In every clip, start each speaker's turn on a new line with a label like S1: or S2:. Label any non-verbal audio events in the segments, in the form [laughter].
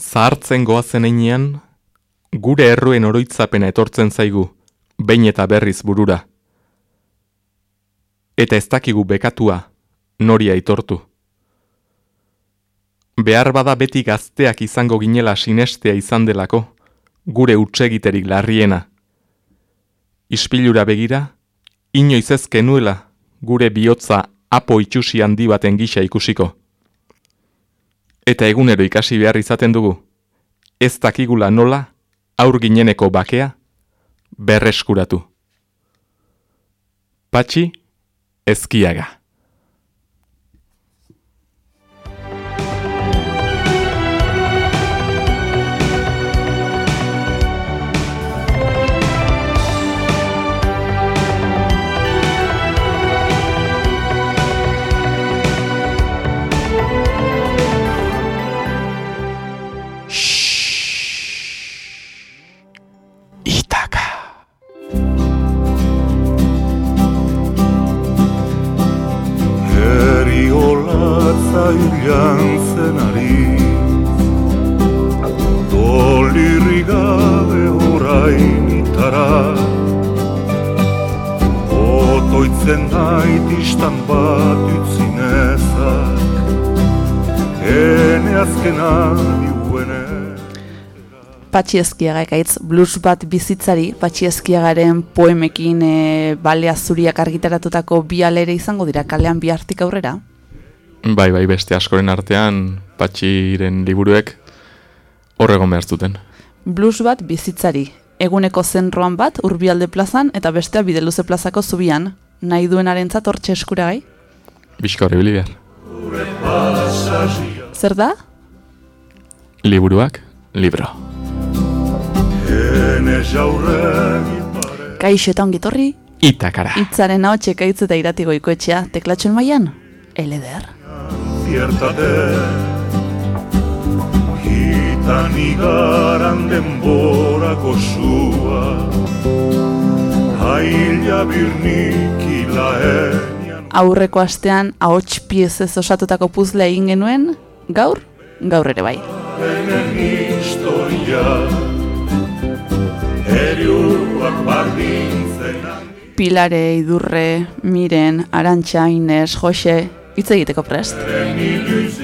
S1: Zahartzen goazen einean, gure erruen oroitzapena etortzen zaigu, behin eta berriz burura. Eta ez dakigu bekatua, nori aitortu. Behar bada beti gazteak izango ginela sinestea izan delako, gure utsegiterik larriena. Ispilura begira, inoiz ezkenuela gure bihotza apo itxusi handi baten gisa ikusiko. Eta egunero ikasi behar izaten dugu, ez dakigula nola, aur gineneko bakea, berreskuratu. Patxi, ezkiaga.
S2: Jantzen ari. Dolirri gabe orain itara. Otoitzen nait istan bat utzinezak Ene azkena diuene.
S3: Patxi ezkiaga ekaitz, blues bat bizitzari, Patxi ezkiagaren poemekin e, balea zuriak argitaratutako bi alere izango dira kalean bi hartik aurrera?
S1: Bai, bai, beste askoren artean patxiren liburuek horregon behar zuten.
S3: Blues bat bizitzari, eguneko zenroan bat urbialde plazan eta bestea bideluze plazako zubian, nahi duenaren hortxe eskuragai?
S1: Bizka horri behar.
S3: Zer da?
S1: Liburuak, libro.
S3: Kaixo eta ongitorri?
S1: Itakara.
S3: Itzaren hau txekaitz eta iratigoiko etxea, teklatxon maian? Eleder
S2: despiertate Gitan igaran denborako zua Haila birnik ilaenian
S3: Aurreko astean ahots piezez osatutako puzle egin genuen, gaur, gaur ere bai.
S2: Enen historia Eriuak
S3: Pilare, Idurre, Miren, Arantxa, Inez, Jose, hitz egiteko prest.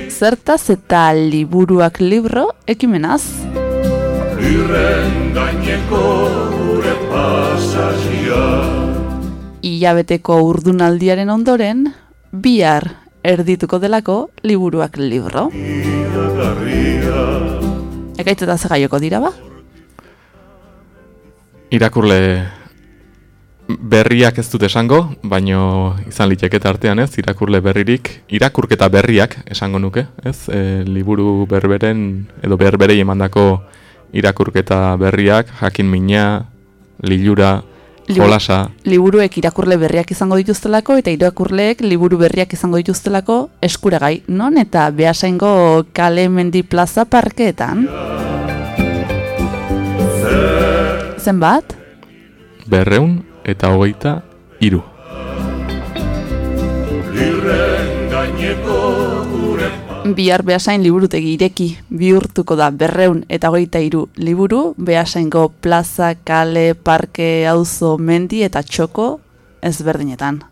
S3: Zertaz eta liburuak libro ekimenaz?
S2: Lirren gaineko gure pasazia
S3: Iabeteko urdunaldiaren ondoren, bihar erdituko delako liburuak libro. Ekaitzeta zegaioko dira ba?
S1: Irakurle berriak ez dut esango, baino izan liteketa artean ez, irakurle berririk, irakurketa berriak esango nuke, ez, e, liburu berberen, edo berberei emandako irakurketa berriak, jakin mina, lilura, jolasa.
S3: Liburuek irakurle berriak izango dituztelako, eta irakurleek liburu berriak izango dituztelako eskuragai, non eta behasaingo kale mendi plaza parkeetan? Zenbat?
S1: Berreun eta hogeita iru.
S3: Bihar behasain liburutegi ireki bihurtuko da berreun eta hogeita iru liburu, behasaingo plaza, kale, parke, auzo, mendi eta txoko ezberdinetan.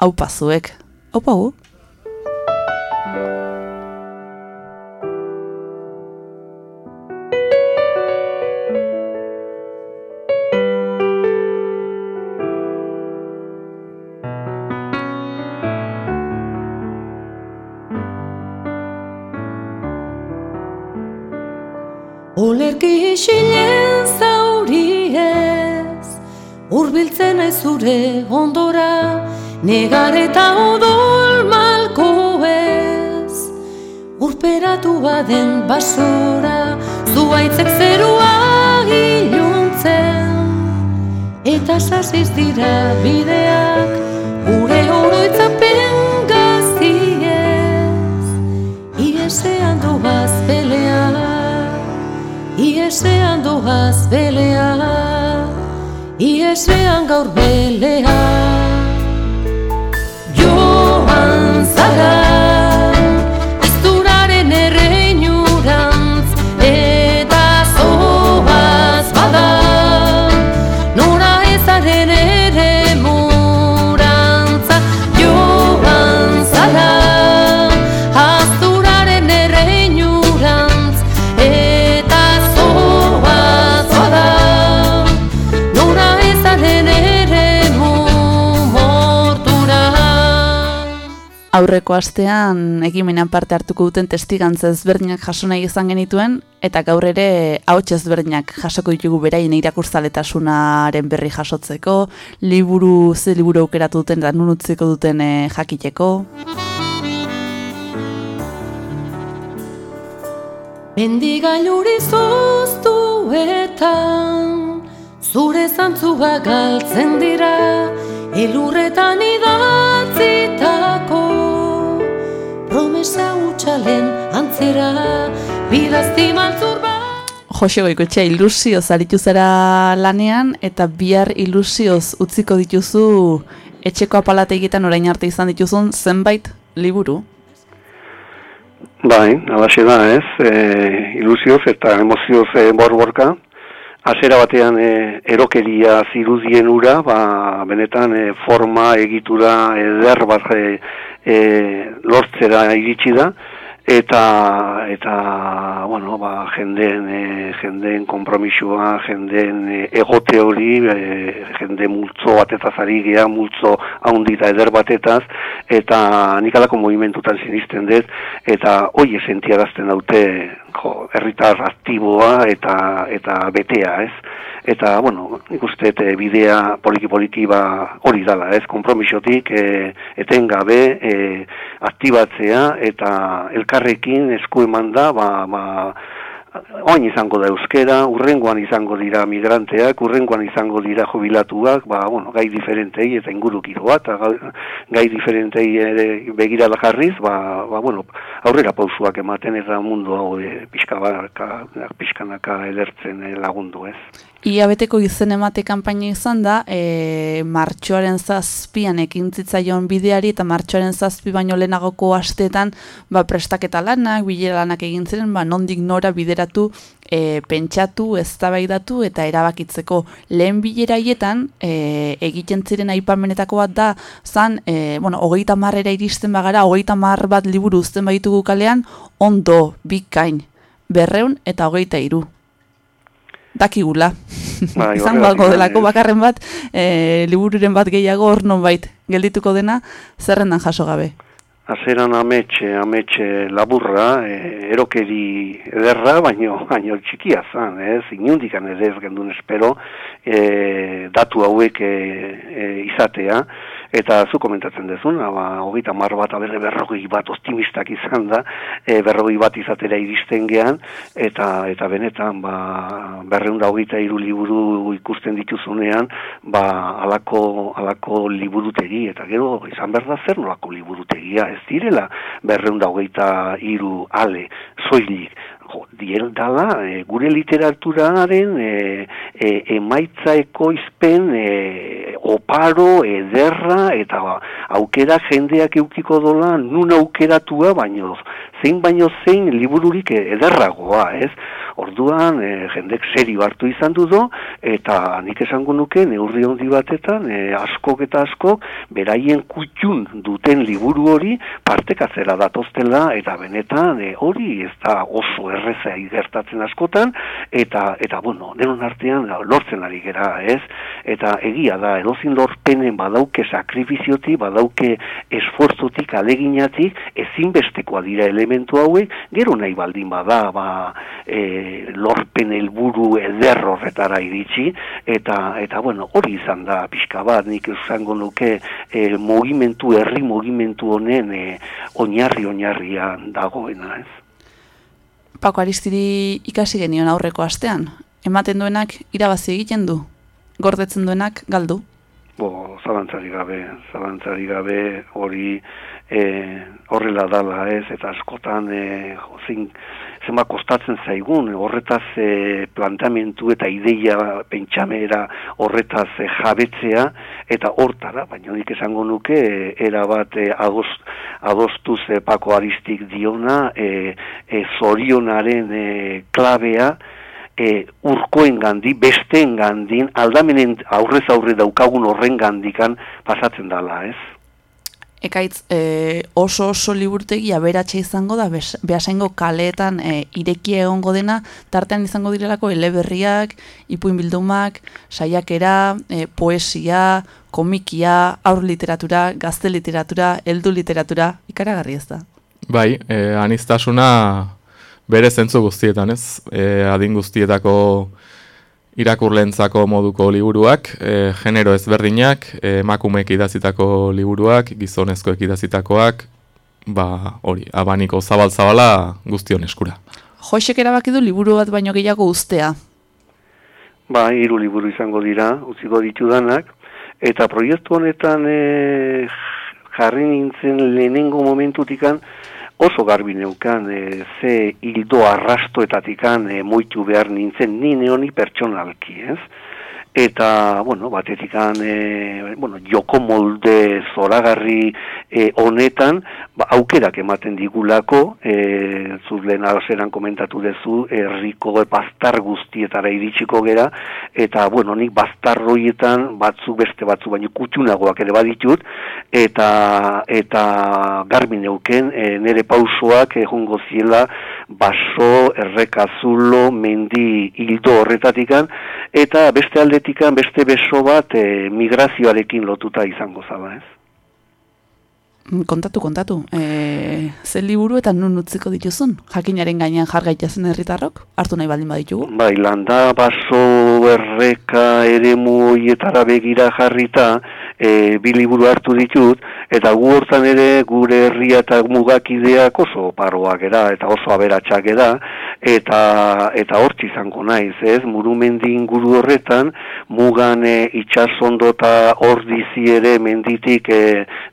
S3: Hau pazuek, hau pagu?
S4: Urbiltzen ez zure ondora Negar eta odol malko ez. Urperatu baden basora Zuaitzek zerua iluntzen. Eta sasiz dira bideak Gure oroitzapen gaziez Iesean doaz peleak Iesean doaz belea, iesean gaur belea.
S3: Aurreko astean ekimenean parte hartuko duten testigantza ezberdinak jaso nahi izan genituen eta gaur ere ahots ezberdinak jasoko ditugu beraien irakurtzaletasunaren berri jasotzeko, liburu ze liburu aukeratu duten eta nun utziko duten e, jakiteko.
S4: Mendigailuri zuztuetan Zure zantzua galtzen dira Elurretan idatzitako Promesa utxalen antzera Bidazti maltzur bat
S3: Jose Goikotxea ilusio zaritu zera lanean eta bihar ilusioz utziko dituzu etxeko apalategitan orain arte izan dituzun zenbait liburu.
S5: Bai, alaxe da, ez, e, ilusioz eta emozioz e, borborka. Hasiera batean e, erokeria zirudien ura, ba, benetan e, forma egitura eder bat e, e, lortzera iritsi da, eta eta bueno ba jendeen e, jendeen konpromisoa jendeen e, egote hori e, jende multzo batetaz ari gea multzo haundita eder batetaz eta nik alako movimentutan sinisten dut eta hoi esentiarazten daute jo herritar aktiboa eta eta betea ez? Eta bueno, nik uste e, bidea poliki poliki ba hori dala, ez, konpromisotik e, etengabe e, aktibatzea eta elkarrekin esku eman ba, ba, oin izango da euskera, urrengoan izango dira migranteak, urrengoan izango dira jubilatuak, ba, bueno, gai diferentei eta ingurukiro bat, gai diferentei ere begira da jarriz, ba, ba, bueno, aurrera pausuak ematen eta mundu hau e, pixka pixkanaka edertzen lagundu ez.
S3: Ia beteko izen emate kanpaina izan da, e, martxoaren zazpian ekin zitzaion bideari eta martxoaren zazpi baino lehenagoko astetan ba, prestaketa lanak, bilera lanak egin ziren, ba, nondik nora bideratu, e, pentsatu, eztabaidatu eta erabakitzeko. Lehen bileraietan e, egiten ziren aipamenetako bat da, zan, e, bueno, hogeita marrera iristen bagara, hogeita mar bat liburu uzten baitugu kalean, ondo, bikain, berreun eta hogeita iru dakigula. Bai, [laughs] Izan balko delako bakarren bat, e, libururen bat gehiago hor non bait, geldituko dena, zerrendan jaso gabe.
S5: Azeran ametxe, ametxe laburra, e, erokeri ederra, baino, [laughs] baino txikia zan, ez, inundikan ez ez gendun espero, e, datu hauek e, e, izatea, Eta zu komentatzen dezun, ba, hogeita mar bat aberre berrogei bat optimistak izan da, e, berrogei bat izatera iristen gean, eta eta benetan ba, berreunda hogeita iru liburu ikusten dituzunean, ba, alako, alako liburutegi, eta gero izan behar da zer nolako liburutegia, ez direla berreunda hogeita iru ale, soilik, jo, diel dala, e, gure literaturaren e, e, emaitza ekoizpen e, oparo, ederra, eta ba, aukera jendeak eukiko dola, nun aukeratua, baino, zein baino zein libururik ederragoa, ez? Orduan, e, jendek seri hartu izan du do, eta nik esango nuke, neurri handi batetan, e, askok eta askok, beraien kutxun duten liburu hori, partekatzera datoztela, eta benetan, e, hori ez da oso erreza gertatzen askotan, eta, eta bueno, denon artean, lortzen ari gera, ez? Eta egia da, edozin lorpenen badauke sakrifiziotik, badauke esforzotik, aleginatik, ezinbestekoa dira elementu hauek, gero nahi baldin bada, ba, e, lorpen helburu eder horretara iritsi eta eta bueno hori izan da pixka bat nik izango nuke e, mugimendu herri mugimendu honen e, oinarri oinarrian dagoena ez?
S3: Pako Aristiri ikasi genion aurreko astean. Ematen duenak irabazi egiten du. Gordetzen duenak galdu
S5: Bo, zalantzari gabe, zalantzari gabe hori e, horrela dala ez, eta askotan e, jozin, zenba kostatzen zaigun, horretaz e, plantamentu eta ideia pentsamera horretaz e, jabetzea, eta hortara, baina nik esango nuke, e, era bat e, adost, adostuz e, pako aristik diona, e, e, zorionaren e, klabea, e, urkoen gandi, besteen gandin, aldamenen aurrez aurre daukagun horren gandikan pasatzen dala, ez?
S3: Ekaitz, e, oso oso liburutegi aberatxe izango da, behasaingo kaleetan e, ireki egongo dena, tartean izango direlako eleberriak, ipuin bildumak, saiakera, e, poesia, komikia, aur literatura, gazte literatura, heldu literatura, ikaragarri ez da.
S1: Bai, e, anistasuna bere zentzu guztietan, ez? E, adin guztietako irakurlentzako moduko liburuak, e, genero ezberdinak, e, emakumeek idazitako liburuak, gizonezkoek idazitakoak, ba, hori, abaniko zabal-zabala guztion eskura.
S3: Joixek erabaki du liburu bat baino gehiago uztea.
S5: Ba, hiru liburu izango dira, utziko ditudanak, eta proiektu honetan e, jarri nintzen lehenengo momentutikan oso garbi neukan e, ze hildo arrastoetatikan e, moitu behar nintzen ni neoni pertsonalki, ez? Eta, bueno, batetikan, e, bueno, joko molde zoragarri e, honetan, ba, aukerak ematen digulako, e, zuz lehen zeran komentatu dezu, herriko bastar guztietara iritsiko gera, eta, bueno, nik bastarroietan batzu beste batzu, baino kutxunagoak ere baditut, eta, eta garbi neuken, e, nere pausoak egongo ziela baso, errekazulo, mendi hildo horretatikan, eta beste aldetikan beste beso bat e, migrazioarekin lotuta izango zala, ez?
S3: Mm, Kontatu, kontatu. E, ze liburu eta nun utziko dituzun? Jakinaren gainean jar gaitezen herritarrok? Hartu nahi baldin baditugu?
S5: Bai, landa, baso, erreka, ere muietara begira jarrita, e, bi liburu hartu ditut, eta gu hortan ere gure herria eta mugakideak oso paroak era, eta oso aberatsak era, eta eta hortz izango naiz, ez? Murumendi inguru horretan, mugan e, itxasondo eta ordizi ere menditik e,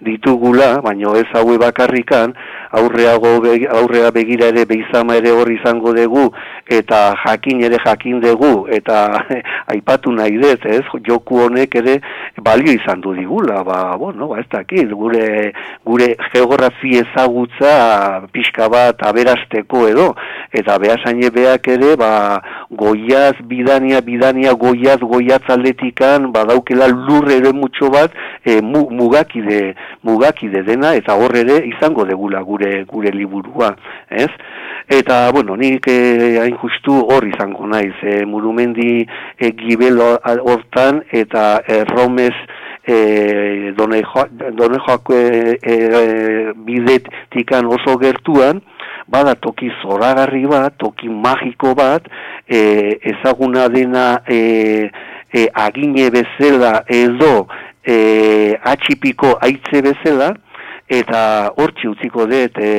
S5: ditugula, baino ez haue bakarrikan, aurreago be- aurrea begira ere beizama ere hor izango dugu eta jakin ere jakin dugu eta [laughs] aipatu nahi dut, ez? Joku honek ere balio izan du digula, ba, bueno, ba, ez dakit, gure gure geografi ezagutza pixka bat aberasteko edo eta behasaine beak ere ba goiaz bidania bidania goiaz goiaz aldetikan badaukela lur ere mutxo bat e, mu, mugakide mugakide dena eta hor ere izango degula gure gure liburua, ez? Eta, bueno, nik eh, hain justu hor izango naiz, eh, murumendi eh, gibelo hortan eta erromez eh, donejoako eh, eh, bidetikan oso gertuan, bada toki zoragarri bat, toki magiko bat, eh, ezaguna dena eh, eh, agine bezala edo eh, atxipiko aitze bezala, eta hortxe utziko dut e,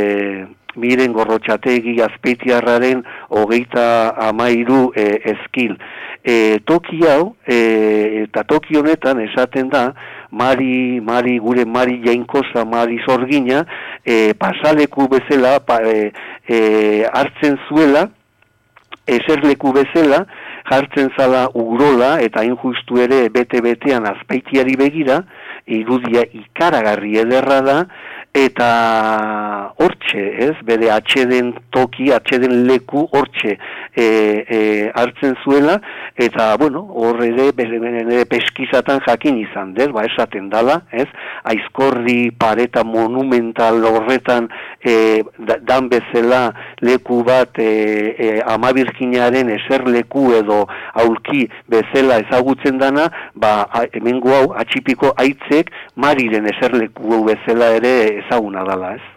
S5: miren gorrotxategi azpeitiarraren hogeita amairu e, eskil. E, toki hau, e, eta toki honetan esaten da, Mari, Mari, gure Mari Jainkosa, Mari Zorgina, e, pasaleku bezala pa, e, e, hartzen zuela, eserleku bezala, jartzen zala ugrola eta injustu ere bete-betean azpeitiari begira, irudia ikaragarri ederra da, eta hortxe, ez, bere atxeden toki, atxeden leku hortxe e, e, hartzen zuela, eta, bueno, hor ere, bere, peskizatan jakin izan, dez, ba, esaten dala, ez, aizkorri pareta monumental horretan e, da- dan bezala leku bat e, e, amabirkinaren eser leku edo aulki bezala ezagutzen dana, ba, hemengo hau, atxipiko aitzek, mariren eserleku bezala ere ezaguna dala, ez?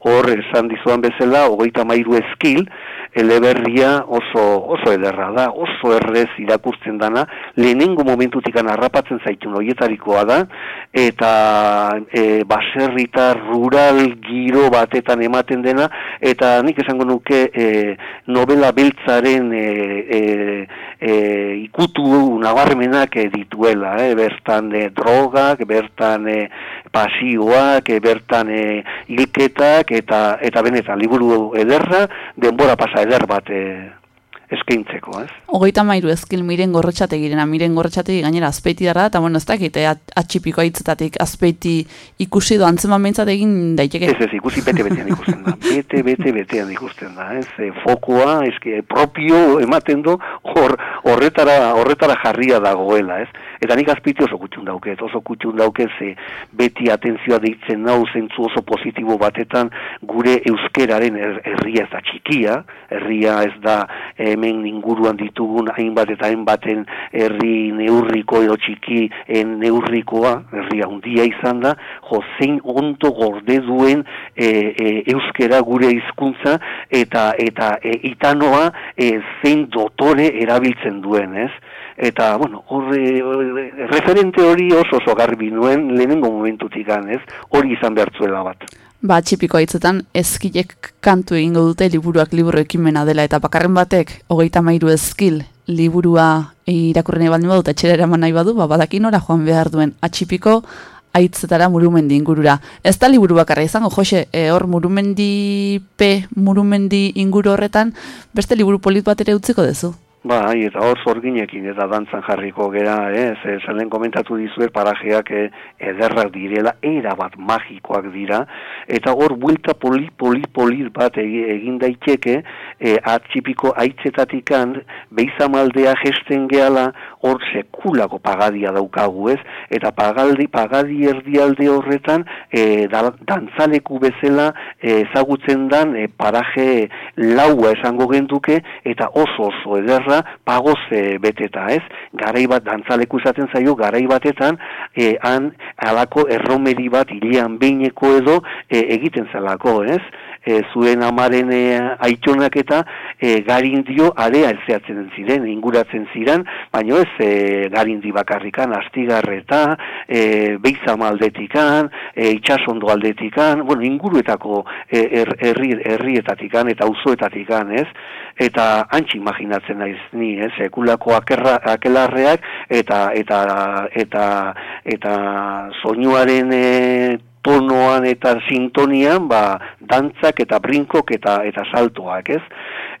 S5: Hor, esan dizuan bezala, hogeita mairu eskil, eleberria oso, oso ederra da, oso errez irakurtzen dana, lehenengo momentutikan harrapatzen zaitun horietarikoa da, eta e, baserritar rural giro batetan ematen dena, eta nik esango nuke e, novela beltzaren e, e, e, ikutu nabarmenak e, dituela, e, bertan e, drogak, bertan e, pasioak, e, bertan e, hilketak, eta eta benetan liburu ederra, denbora pasa eder bat e, eskaintzeko, ez?
S3: Hogeita mairu ezkil miren gorrotxategirena, miren gorrotxategi gainera azpeiti dara, eta bueno, ez dakit, eh, at- atxipiko aitzetatik azpeiti ikusi do antzeman behintzat egin daiteke.
S5: Ez ez, ikusi bete-betean ikusten da. [laughs] Bete-bete-betean ikusten da, ez? E, fokoa, eske, propio ematen du hor, horretara, horretara jarria dagoela, ez? Eta nik azpiti oso kutxun dauket, oso kutxun dauket, ze beti atentzioa deitzen nau zentzu oso positibo batetan gure euskeraren er, herria ez da txikia, herria ez da hemen inguruan ditugun hainbat eta hainbaten herri neurriko edo txiki en neurrikoa, herria hundia izan da, jo, zein ondo gorde duen e, e, euskera gure hizkuntza eta eta e, itanoa e, zein dotore erabiltzen duen, ez? Eta, bueno, horre, referente hori oso oso garbi nuen lehenengo momentutik ez? Hori izan behartzuela bat.
S3: Ba, txipiko haitzetan, ezkilek kantu egingo dute liburuak liburu ekimena dela, eta bakarren batek, hogeita mairu ezkil, liburua irakurren baldin badu, eta txera eraman nahi badu, ba, badakin ora joan behar duen, atxipiko, aitzetara murumendi ingurura. Ez da liburu bakarra izango, Jose, e, hor murumendi P, murumendi inguru horretan, beste liburu polit bat ere utziko dezu?
S5: Bai, eta hor zorginekin eta dantzan jarriko gera, ez, eh? zelen komentatu dizuet parajeak eh, ederrak direla, era bat magikoak dira, eta hor buelta poli, poli, poli bat egin daiteke, eh, atxipiko aitzetatikan, beizamaldea gesten gehala, hor sekulako pagadia daukagu, ez, eta pagaldi, pagadi erdialde horretan, eh, da, dantzaleku bezala ezagutzen dan eh, paraje laua esango genduke, eta oso oso ederra, pagoz e, beteta, ez? Garai bat dantzaleku izaten zaio garai batetan e, han alako erromeri bat ilian beineko edo e, egiten zelako, ez? E, zuen amaren e, aitxonak eta e, garindio area elzeatzen ziren, inguratzen ziren, baina ez e, garindi bakarrikan, astigarreta, e, beizama aldetikan, e, itxasondo aldetikan, bueno, inguruetako er, herri, herrietatikan eta uzoetatikan, ez? Eta antxi imaginatzen naiz ni, ez, sekulako akerra, akelarreak eta eta eta eta soinuaren e, tonoan eta sintonian ba, dantzak eta brinkok eta eta saltoak, ez?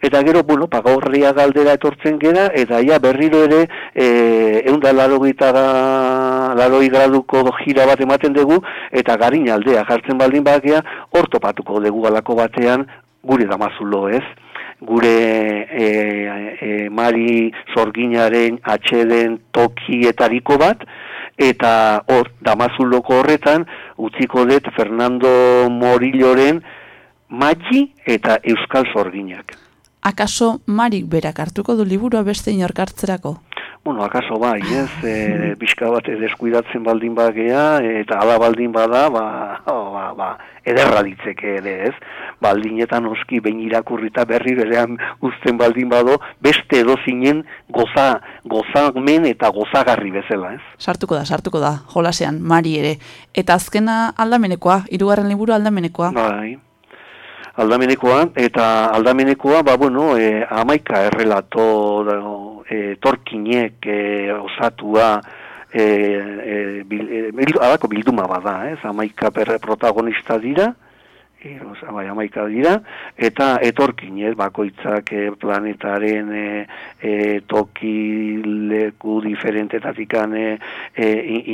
S5: Eta gero, bueno, pagaurria galdera etortzen gera, eta ja berriro ere e, eunda laro gita laroi graduko gira bat ematen dugu, eta garin aldea jartzen baldin bakea, ortopatuko dugu alako batean gure damazulo, ez? gure e, e, mari zorginaren atxeden tokietariko bat, eta hor, damazuloko horretan, utziko dut Fernando Morilloren magi eta euskal zorginak.
S3: Akaso marik berak hartuko du liburua beste inorkartzerako?
S5: Bueno, akaso bai, ez, e, bizka bat deskuidatzen baldin bagea, eta ala baldin bada, ba, oh, ba, ba, ederra ditzeke ere, ez, baldinetan oski behin irakurrita berri berean uzten baldin bado, beste edo zinen goza, goza men eta gozagarri bezala, ez.
S3: Sartuko da, sartuko da, jolasean, mari ere. Eta azkena aldamenekoa, irugarren liburu aldamenekoa.
S5: Bai, aldamenekoa, eta aldamenekoa, ba, bueno, e, amaika errelato, e, torkinek e, osatua e, e, bil, e, bilduma bada, ez, amaika protagonista dira, Eros, bai, amaika dira, eta etorkin, ez, bakoitzak e, planetaren e, e, toki leku diferentetatik e,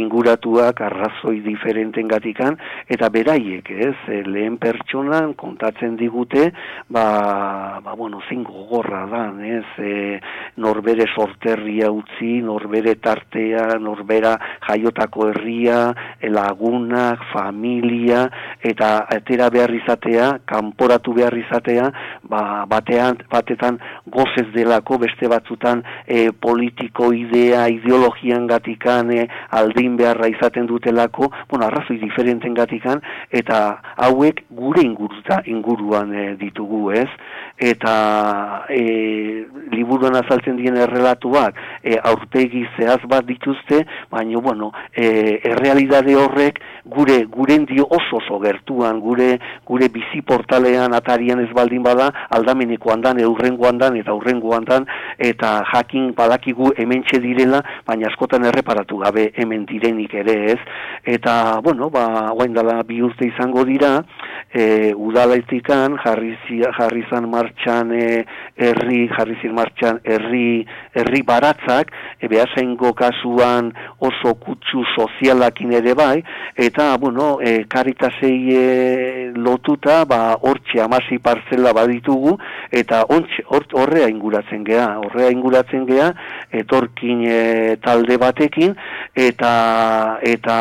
S5: inguratuak, arrazoi diferenten gatikan, eta beraiek, ez, lehen pertsonan kontatzen digute, ba, ba bueno, zingo gorra da, ez, e, norbere sorterria utzi, norbere tartea, norbera jaiotako herria, lagunak, familia, eta atera behar izatea, kanporatu behar izatea, ba, batean, batetan gozez delako, beste batzutan e, politiko idea, ideologian gatikan, e, aldin beharra izaten dutelako, bueno, arrazoi diferenten gatikan, eta hauek gure inguruta, inguruan e, ditugu, ez? Eta e, liburuan azaltzen dien errelatuak, e, aurpegi zehaz bat dituzte, baina, bueno, e, errealidade horrek gure, gure oso oso gertuan, gure, gure bizi portalean atarian ez baldin bada, aldamenekoan dan, eurrengoan dan, eta urrengoan dan, eta jakin badakigu hementxe direla, baina askotan erreparatu gabe hemen direnik ere ez. Eta, bueno, ba, guain dala bi urte izango dira, e, udalaitikan jarri, jarri zan martxan e, herri, jarri ziren martxan herri, herri baratzak, e, behasengo kasuan oso kutsu sozialakin ere bai, eta, bueno, e, karitasei e, lotuta, ba, hortxe amasi partzela baditugu, eta horrea inguratzen gea, horrea inguratzen gea, etorkin e, talde batekin, eta eta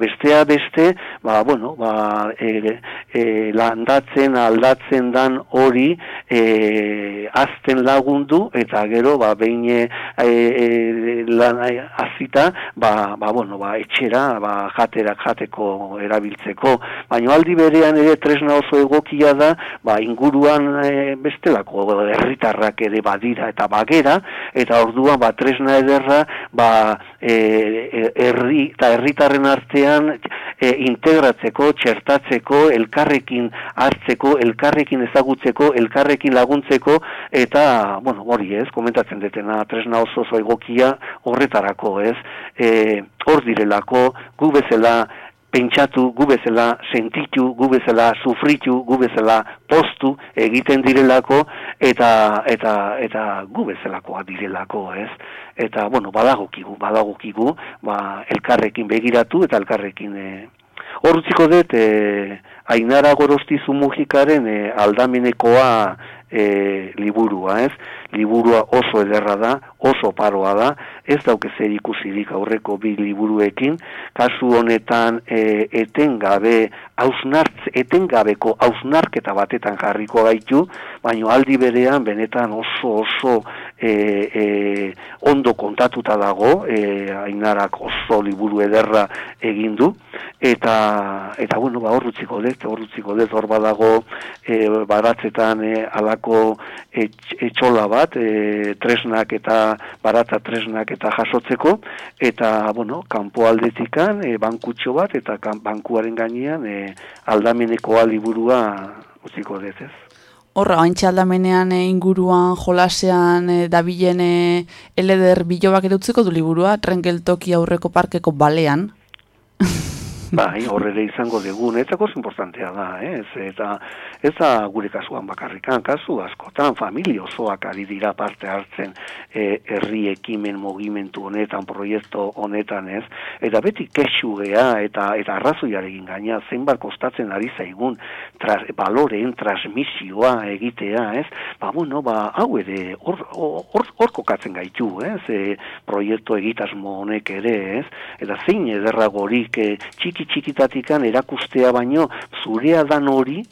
S5: bestea beste, ba, bueno, ba, e, e, landatzen, aldatzen dan hori e, azten lagundu, eta gero, ba, behin e, e, lan azita, ba, ba, bueno, ba, etxera, ba, jaterak jateko erabiltzeko, baina aldi berean ere tresna oso egokia da, ba, inguruan e, bestelako herritarrak ere badira eta bagera, eta orduan ba, tresna ederra ba, e, e, herri eta herritarren artean e, integratzeko, txertatzeko, elkarrekin hartzeko, elkarrekin ezagutzeko, elkarrekin laguntzeko, eta, bueno, hori ez, komentatzen detena, tresna oso oso egokia horretarako ez, e, hor direlako, gu bezala, pentsatu, gu bezala sentitu, gu bezala sufritu, gu bezala postu egiten direlako eta eta eta gu bezalakoa direlako, ez? Eta bueno, badagokigu, badagokigu, ba elkarrekin begiratu eta elkarrekin e, Hortziko dut, e, Ainara Gorostizu Mujikaren e, aldamenekoa e, liburua, ez? Liburua oso ederra da, oso paroa da, ez dauke zer ikusirik aurreko bi liburuekin, kasu honetan e, etengabe ausnartz, etengabeko ausnarketa batetan jarriko gaitu, baino aldi berean benetan oso oso e, e, ondo kontatuta dago, e, ainarak oso liburu ederra egin du, eta, eta bueno, ba, horrutziko dut, horrutziko dut, hor badago e, baratzetan e, alako etxola bat, e, tresnak eta baratza tresnak eta jasotzeko, eta, bueno, kanpo aldetikan, e, bankutxo bat, eta kan, bankuaren gainean, e, aldameneko liburua utziko dut ez.
S3: Horra, haintxe aldamenean e, inguruan, jolasean, e, dabilen e, eleder bilobak ere utziko du liburua, trengeltoki aurreko parkeko balean.
S5: Bai, horre izango dugu, netzako importantea da, ez? Eta ez da gure kasuan bakarrikan, kasu askotan, familia osoak ari dira parte hartzen e, herri ekimen mogimentu honetan, proiektu honetan, ez? Eta beti kesu gea eta eta arrazoiarekin gaina, zenbat kostatzen ari zaigun tras, baloreen transmisioa egitea, ez? Ba, bueno, ba, hau ere, hor, hor, hor kokatzen gaitu, ez? E, proiektu egitasmo honek ere, ez? Eta zein ederragorik e, txiki txikitatikan erakustea baino zurea dan hori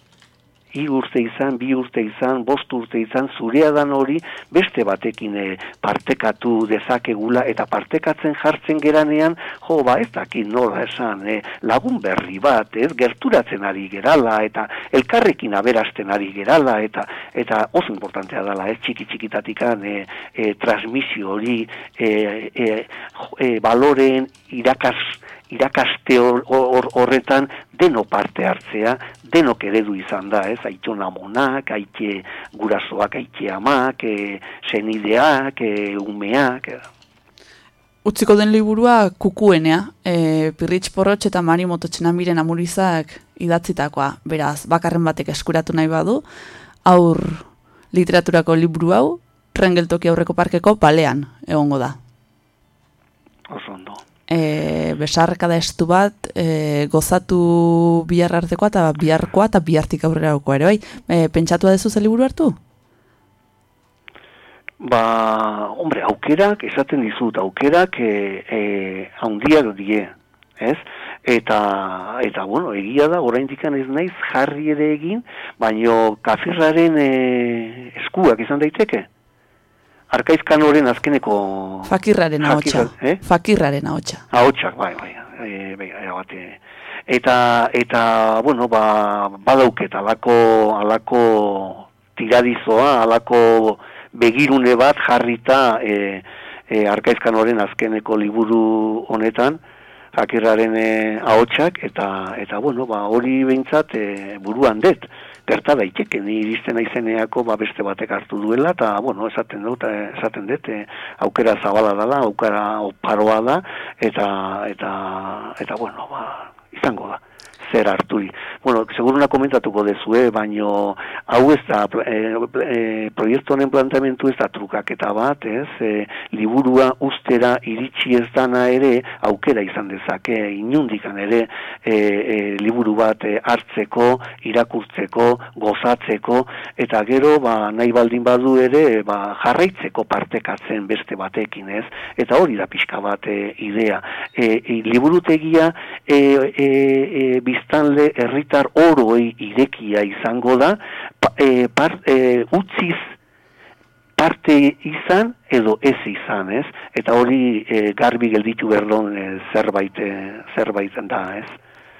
S5: hi urte izan, bi urte izan, bost urte izan, zurea dan hori beste batekin e, partekatu dezakegula eta partekatzen jartzen geranean, jo, ba, ez dakit nola esan, e, lagun berri bat, ez, gerturatzen ari gerala eta elkarrekin aberasten ari gerala eta eta oso importantea dela, ez, txiki txikitatikan e, e, transmisio hori e, e, e, baloren irakas irakaste horretan deno parte hartzea, denok eredu izan da, ez, aitxo namonak, aitxe gurasoak, aitxe amak, e, senideak, e, umeak. E.
S3: Utziko den liburua kukuenea, e, Pirritx Porrotx eta Mari Mototxena miren amurizak idatzitakoa, beraz, bakarren batek eskuratu nahi badu, aur literaturako liburu hau, rengeltoki aurreko parkeko palean egongo da.
S5: Oso ondo
S3: e, besarka da estu bat e, gozatu bihar artekoa eta biharkoa eta bihartik aurrera ere bai. E, pentsatu dezu ze liburu hartu?
S5: Ba, hombre, aukerak, esaten dizut, aukerak e, e, haundiak die, ez? Eta, eta bueno, egia da, oraindik ez naiz jarri ere egin, baino kafirraren e, eskuak izan daiteke arkaizkan horren azkeneko...
S3: Fakirraren ahotsa. Eh? Fakirraren ahotsa.
S5: Ahotsak, bai, bai. E, bai, bai, eta, eta, bueno, ba, badauket, alako, alako tiradizoa, alako begirune bat jarrita e, e, arkaizkan horren azkeneko liburu honetan, fakirraren e, ahotsak, eta, eta, bueno, ba, hori behintzat e, buruan dut gerta daiteke. Ni iristen naizeneako ba beste batek hartu duela eta bueno esaten dut esaten dut eh, aukera zabala dela aukera oparoa da eta eta eta bueno ba izango da zer harturi. Bueno, seguruna komentatuko dezue, baino hau ez da, e, e, proiektu honen planteamentu ez da trukaketa bat, ez, e, liburua ustera iritsi ez dana ere aukera izan dezake, inundikan ere e, e, liburu bat e, hartzeko, irakurtzeko, gozatzeko, eta gero, ba, nahi baldin badu ere, ba, jarraitzeko partekatzen beste batekin, ez, eta hori da pixka bat e, idea. E, e, liburutegia e, e, e, biztanle herritar oroi irekia izango da, pa, e, par, e, utziz parte izan edo ez izan, ez? Eta hori e, garbi gelditu berdon e, zerbait, e, zerbait da, ez?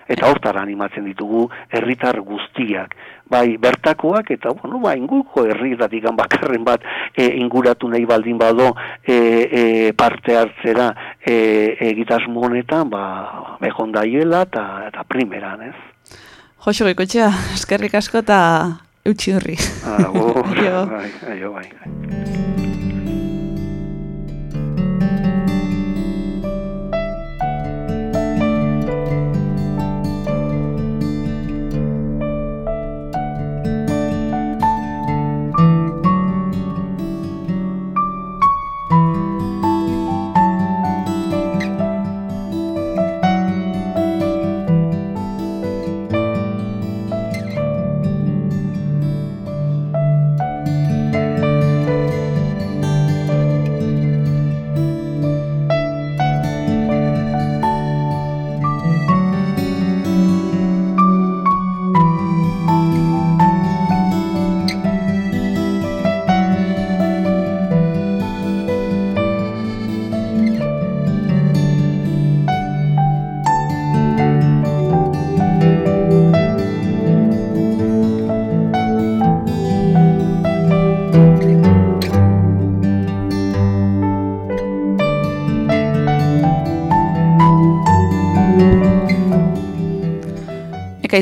S5: Eta hortara animatzen ditugu herritar guztiak, bai bertakoak eta bueno, ba inguruko herrietatik bakarren bat e, inguratu nahi baldin bado e, e, parte hartzera e, egitasmo honetan, ba mejón daiela eta eta primeran, ez?
S3: Josu Goikotxea, eskerrik asko eta eutxi horri.
S5: Ah, [laughs] bai, bai, bai.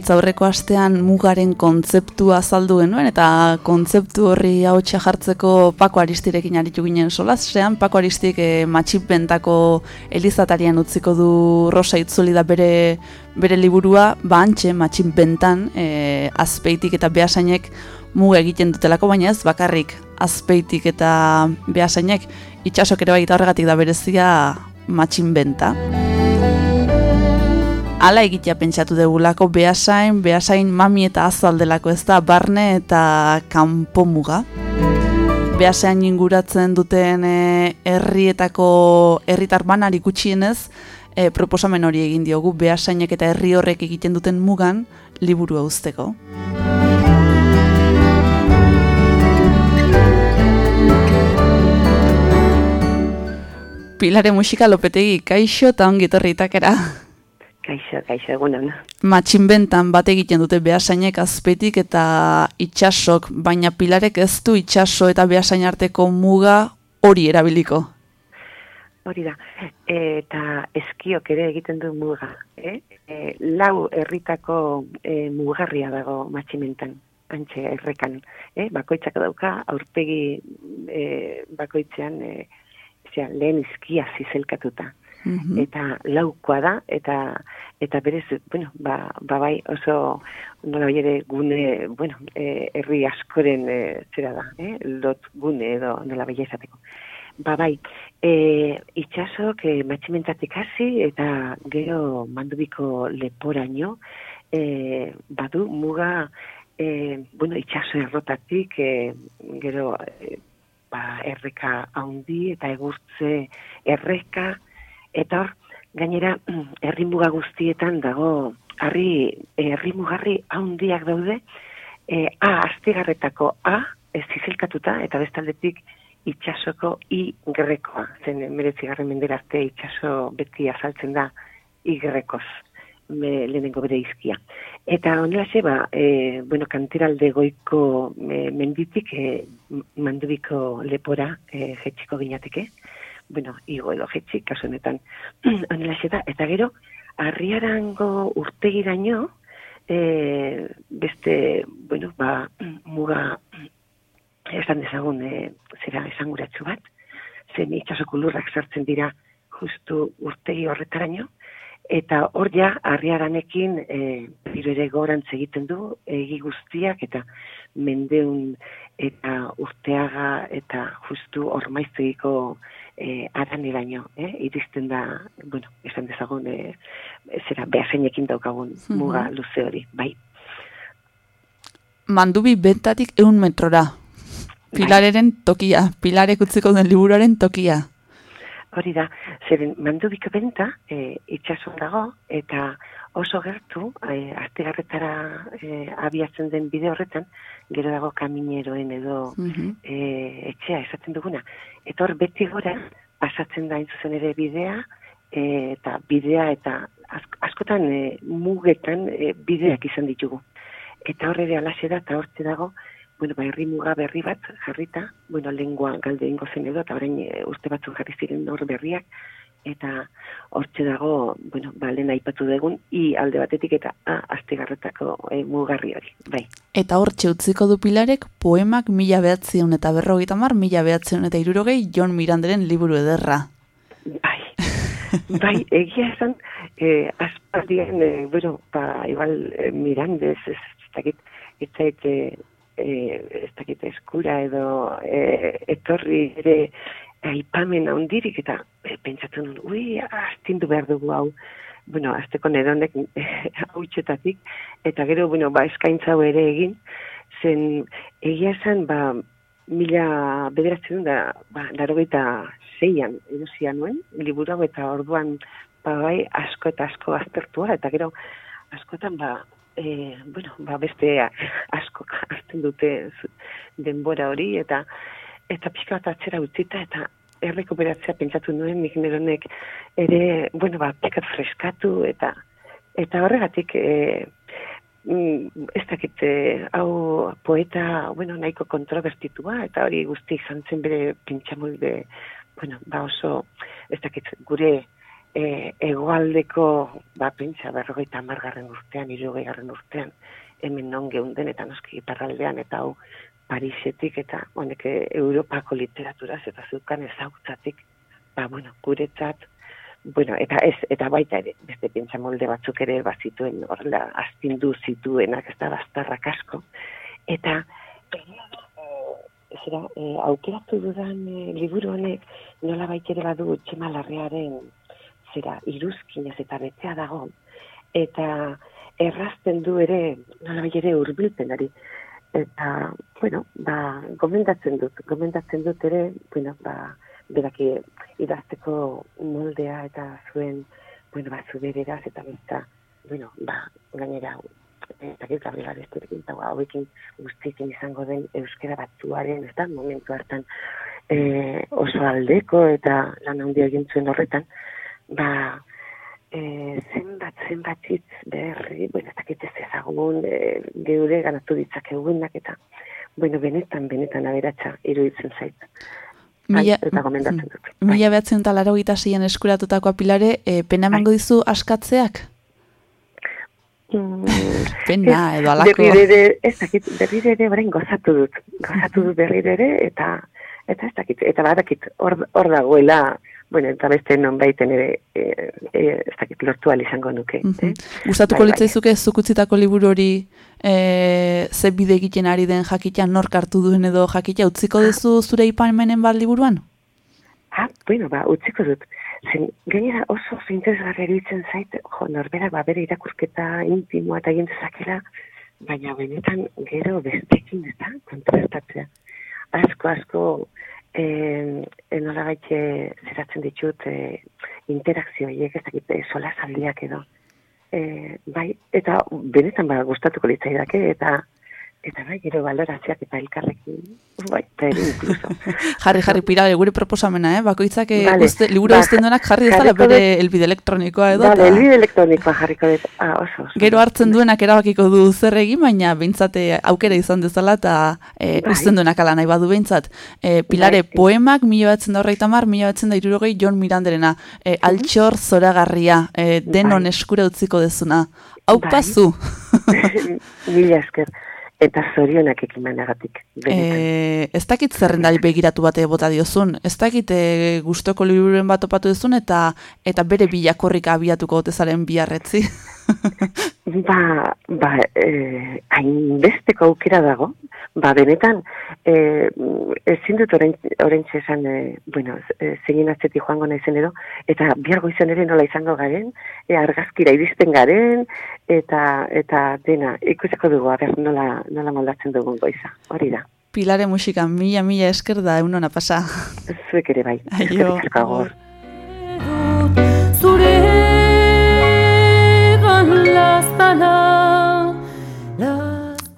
S3: Ekaitz aurreko astean mugaren kontzeptua azaldu genuen eta kontzeptu horri hautsa jartzeko Pako Aristirekin aritu ginen solasean Pako Aristik e, matxipentako elizatarian utziko du Rosa itzuli da bere bere liburua. Ba antxe matxipentan e, azpeitik eta behasainek muga egiten dutelako baina ez bakarrik azpeitik eta behasainek itxasok ere bai horregatik da berezia matxinbenta. Ala egitea pentsatu degulako behasain, behasain mami eta azaldelako ez da barne eta kanpo muga. Behasain inguratzen duten e, herrietako herritar banari gutxienez, e, proposamen hori egin diogu behasainek eta herri horrek egiten duten mugan liburu usteko. Pilare musika lopetegi, kaixo eta ongi torritakera.
S6: Kaixo, kaixo, egunon.
S3: Matxinbentan bat egiten dute behasainek azpetik eta itxasok, baina pilarek ez du itxaso eta behasain arteko muga hori erabiliko.
S6: Hori da, eta eskiok ere egiten du muga. Eh? E, lau herritako e, mugarria dago matximentan, antxe errekan. Eh? Bakoitzak dauka, aurpegi e, bakoitzean e, lehen izkia zizelkatuta. -hmm. eta laukoa da eta eta berez bueno ba, ba bai oso nola ere gune bueno e, herri askoren e, zera da eh lot gune edo nola bai esateko ba bai e, itxaso ke matximentatik hasi eta gero mandubiko leporaino e, badu muga e, bueno itxaso errotatik e, gero e, ba, erreka haundi eta egurtze erreka, Eta hor, gainera, [clears throat] herrimuga guztietan dago, harri, herrimugarri haundiak daude, e, A, aztegarretako A, ez zizelkatuta, eta bestaldetik itxasoko I grekoa. Zen, meretzigarren mendera arte itxaso beti azaltzen da I grekoz, me, lehenengo bere izkia. Eta honela ba, e, bueno, kanteralde goiko e, menditik e, mandubiko lepora e, jetxiko ginateke bueno, igo edo jetxi, kasu honetan, [clears throat] honela da, eta gero, arriarango urtegiraino, e, beste, bueno, ba, [clears throat] muga, [clears throat] esan dezagun, e, zera esanguratsu bat, zen itxasoko lurrak sartzen dira justu urtegi horretaraino, eta hor ja, arriaranekin, e, berriro ere gorantz egiten du, egi guztiak, eta mendeun eta urteaga eta justu ormaiztegiko e, eh? iristen da, bueno, esan dezagun, e, zera, behasainekin daukagun
S3: Mhm.
S6: muga luze hori, bai.
S3: Mandubi bentatik eun metrora. Pilareren tokia, pilarek utziko den liburuaren tokia.
S6: Hori da, zeren mandubiko benta e, itxasun dago, eta oso gertu, e, astegarretara e, abiatzen den bide horretan, gero dago kamineroen edo e, etxea esaten duguna. Eta hor beti gora pasatzen da zuzen ere bidea, e, eta bidea eta ask- askotan e, mugetan e, bideak izan ditugu. Eta hor ere alaxe da, eta hortze dago, bueno, ba, herri muga berri bat jarrita, bueno, lengua galde ingo zen edo, eta orain e, urte batzuk jarri ziren hor berriak, eta hortze dago, bueno, ba, lehen aipatu dugun, i alde batetik eta a, astegarretako e, mugarri hori, bai.
S3: Eta hortxe utziko du pilarek poemak mila behatzion eta berrogeita mar, mila behatzion eta irurogei John Miranderen liburu ederra.
S6: Bai, bai, egia esan, eh, aspaldian, eh, bueno, ba, igual eh, Mirandez, ez, ez dakit, ez eh, eh, ez dakit eskura edo eh, etorri ere aipamen handirik eta eh, pentsatzen duen, ui, astindu behar dugu hau, bueno, azteko neronek [laughs] hautxetatik, eta gero, bueno, ba, eskaintza hau ere egin, zen egia esan, ba, mila bederatzen da, ba, larogeita zeian edosia nuen, liburu hau eta orduan, ba, bai, asko eta asko aztertua, eta gero, askotan, ba, e, bueno, ba, beste [laughs] asko hartzen dute denbora hori, eta eta pixka bat atzera utzita, eta errekuperatzea pentsatu nuen, nik neronek ere, bueno, ba, pixkat freskatu, eta eta horregatik, e, mm, ez dakit, e, hau poeta, bueno, nahiko kontrobertitua, eta hori guzti izan zen bere pentsamolde, bueno, ba oso, ez dakit, gure e, egoaldeko, ba, pentsa, berrogeita amargarren urtean, irugeigarren urtean, hemen non geunden, eta noski iparraldean, eta hau Parisetik, eta honek Europako literaturaz, eta zeukan ezautzatik, ba, bueno, guretzat, bueno, eta ez, eta baita ere, beste pentsamolde batzuk ere bazituen horrela astindu zituenak, ez da bastarrak asko, eta e, zera, e, aukeratu dudan e, liburu honek nola ere badu txemalarrearen zera, iruzkinez eta betea dago, eta errazten du ere, nola ere urbilpenari, eta, bueno, ba, gomendatzen dut, gomendatzen dut ere, bueno, ba, beraki idazteko moldea eta zuen, bueno, ba, zubereraz eta besta, bueno, ba, gainera, eta gero Gabriela Besterekin, eta ba, hauekin guztiekin izango den euskera batzuaren, ez da, momentu hartan, e, oso aldeko eta lan handia egin zuen horretan, ba, e, zenbat, zenbat hitz berri, bueno, ez dakit ez ezagun, e, geure ganatu ditzakegunak eta, bueno, benetan, benetan aberatsa iruditzen zait. Bai,
S3: Mila,
S6: eta gomendatzen dut. Bai.
S3: mila behatzen eta laro gita zeian eskuratutakoa pilare, e, pena emango dizu askatzeak?
S6: Mm, [laughs]
S3: Pena edo alako.
S6: Berriro ere, ez dakit, berriro ere orain gozatu dut. Gozatu dut berriro ere, eta eta ez dakit, eta badakit, hor, hor dagoela, bueno, eta beste non baiten ere, e, e, ez dakit, lortu izango nuke.
S3: Mhm.
S6: eh?
S3: Gustatuko
S6: Bai, bai.
S3: litzaizuke zuk utzitako liburu hori e, ze bide egiten ari den jakita nork hartu duen edo jakita utziko duzu zure ipaimenen bat liburuan?
S6: Ah, bueno, ba, utziko dut. Zen, gainera oso interesgarri iruditzen zait, jo, norberak ba, bere irakurketa intimoa eta egin dezakela, baina benetan gero bestekin ez da, kontrastatzea. Asko, asko, eh, enola gaitxe zeratzen ditut eh, interakzio horiek, ez dakit, eh, solasaldiak edo. Eh, bai, eta benetan ba, gustatuko litzaidake, eta eta bai, gero balorazioak eta elkarrekin, bai, eta ere inkluso. [laughs]
S3: Jarri, jarri, pirale, gure proposamena, eh? Bakoitzak eh,
S6: Vale,
S3: uste, liburu
S6: ba,
S3: duenak jarri dezala bere
S6: dut-
S3: elbide elektronikoa edo. Eta
S6: elbide elektronikoa jarriko dut. Ah, oso, oso.
S3: Gero hartzen duenak erabakiko du zer egin, baina behintzate aukera izan dezala eta e,
S6: Bai.
S3: uzten duenak ala nahi badu behintzat. E, pilare,
S6: Bai.
S3: poemak, mila batzen da horreita mar, mila batzen da irurogei John Miranderena. E, altxor zoragarria, e, denon
S6: Bai.
S3: eskura utziko dezuna. Hau
S6: Bai.
S3: pazu. [laughs] [laughs]
S6: Mila esker. Eta zorionak ekimanagatik. benetan.
S3: E, ez dakit zerrendari begiratu bate bota diozun, ez dakit e, gustoko libururen bat topatu duzun eta eta bere bilakorrik abiatuko gotezaren biarretzi. [laughs]
S6: Ba, ba, eh, hainbesteko aukera dago, ba, benetan, eh, ezin dut orain, oraintxe esan, eh, bueno, eh, zein atzetik joango naizen edo, eta bihar goizan ere nola izango garen, eh, argazkira iristen garen, eta eta dena, ikusiko dugu, aber, nola, nola moldatzen dugun goiza, hori da.
S3: Pilare musika, mila, mila esker da egun pasa.
S6: Zuek ere bai.
S3: Aio.
S4: Zure laztana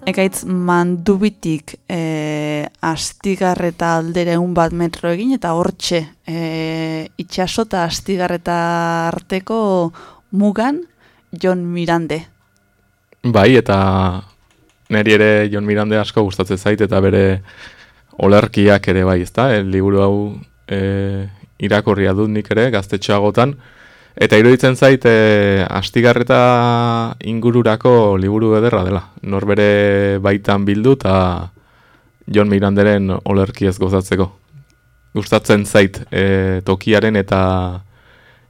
S3: Ekaitz mandubitik e, astigarreta aldera egun bat metro egin eta hortxe e, itxaso eta astigarreta arteko mugan Jon Mirande.
S1: Bai, eta niri ere Jon Mirande asko gustatzen zait eta bere olerkiak ere bai, ezta? El liburu hau e, irakorria dut nik ere gaztetxoagotan. Eta iruditzen zait e, astigarreta ingururako liburu ederra dela. Norbere baitan bildu eta Jon Miranderen olerki ez gozatzeko. Gustatzen zait e, tokiaren eta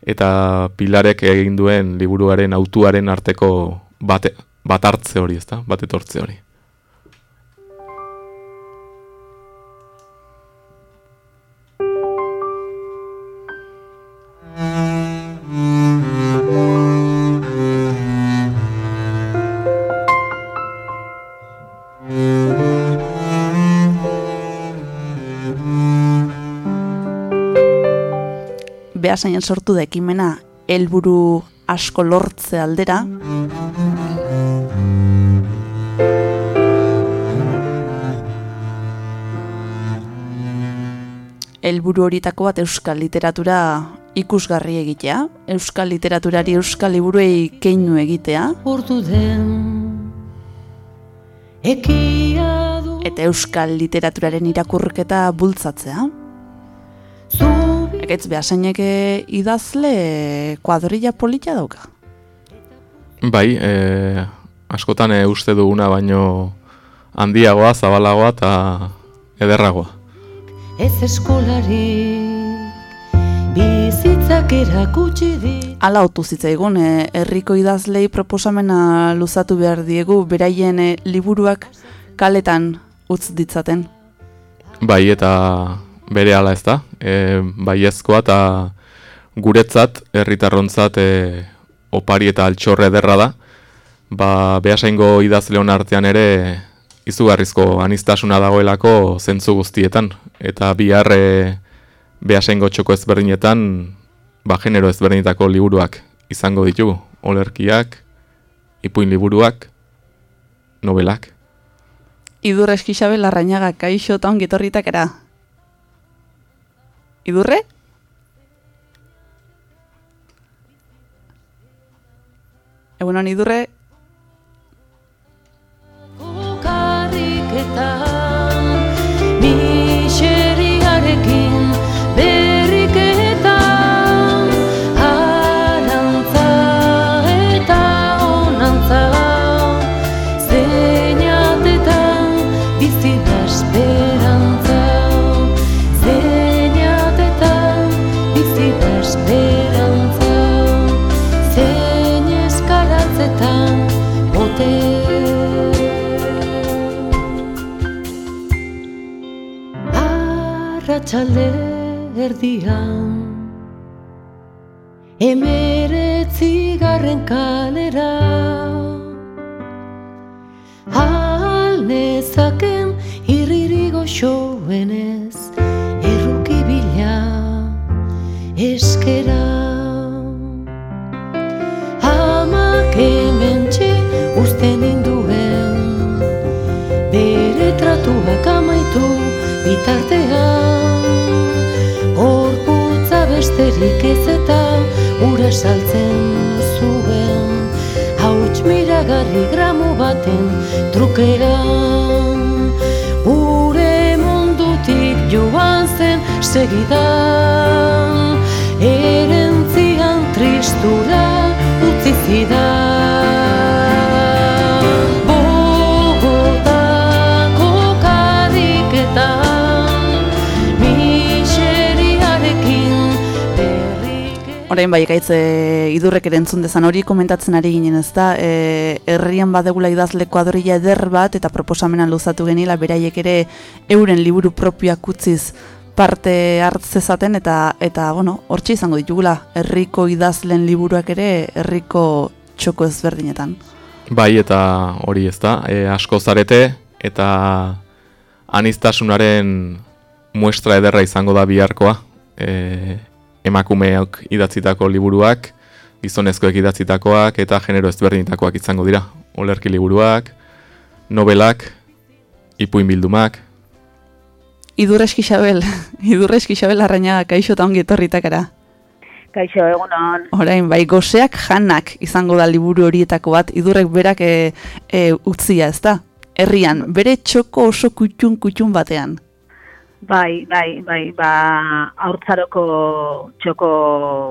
S1: eta pilarek egin duen liburuaren autuaren arteko bate, bat hartze hori, ezta? Bat etortze hori.
S3: Behasainen sortu da ekimena helburu asko lortze aldera. Helburu horietako bat euskal literatura ikusgarri egitea, euskal literaturari euskal liburuei keinu egitea,
S4: ordu den
S3: eta euskal literaturaren irakurketa bultzatzea. Ekaitz behasainek eh, idazle kuadrilla polita dauka.
S1: Bai, e, askotan e, uste duguna baino handiagoa, zabalagoa eta ederragoa.
S4: ez eskolari bizitzak erakutsi di
S3: Hala otu zitzaigun, eh, herriko idazlei proposamena luzatu behar diegu, beraien eh, liburuak kaletan utz ditzaten.
S1: Bai, eta bere ala ez da, e, baiezkoa eta guretzat, herritarrontzat e, opari eta altxorre ederra da, ba, behasaingo idazleon artean ere izugarrizko anistasuna dagoelako zentzu guztietan, eta bihar e, behasaingo txoko ezberdinetan, ba, genero ezberdinetako liburuak izango ditugu, olerkiak, ipuin liburuak, novelak.
S3: Idurre eskixabe larrañaga, kaixo eta ongitorritak era. Idurre? Egunon idurre,
S4: karriketan Arratxalde erdian Emeretzi garren kalera. Al nezaken irriri goxoenez Erruki bila eskera. Amak hementxe usten induen bere tratuak amaitu bitartean besterik ez eta ura saltzen zuen. Hauts miragarri gramu baten trukean Ure mundutik joan zen segidan. Erentzian tristura utzi zidan
S3: Orain bai gaitze idurrek ere entzun dezan hori komentatzen ari ginen ez da, e, herrian badegula idazleko adorila eder bat eta proposamenan luzatu genila beraiek ere euren liburu propioak utziz parte hartzezaten eta eta bueno, hortxe izango ditugula herriko idazlen liburuak ere herriko txoko ezberdinetan.
S1: Bai, eta hori ez da, e, asko zarete, eta anistasunaren muestra ederra izango da biharkoa. E, emakumeok idatzitako liburuak, gizonezkoek idatzitakoak, eta genero ezberdinetakoak izango dira. Olerki liburuak, novelak, ipuin bildumak.
S3: Idurreski xabel, [laughs] idurreski xabel arraina kaixo eta ongi etorritakara.
S7: Kaixo, egunon.
S3: Orain, bai, goseak janak izango da liburu horietako bat, idurrek berak e, e, utzia, ez da? Herrian, bere txoko oso kutxun kutxun batean.
S7: Bai, bai, bai, ba, haurtzaroko txoko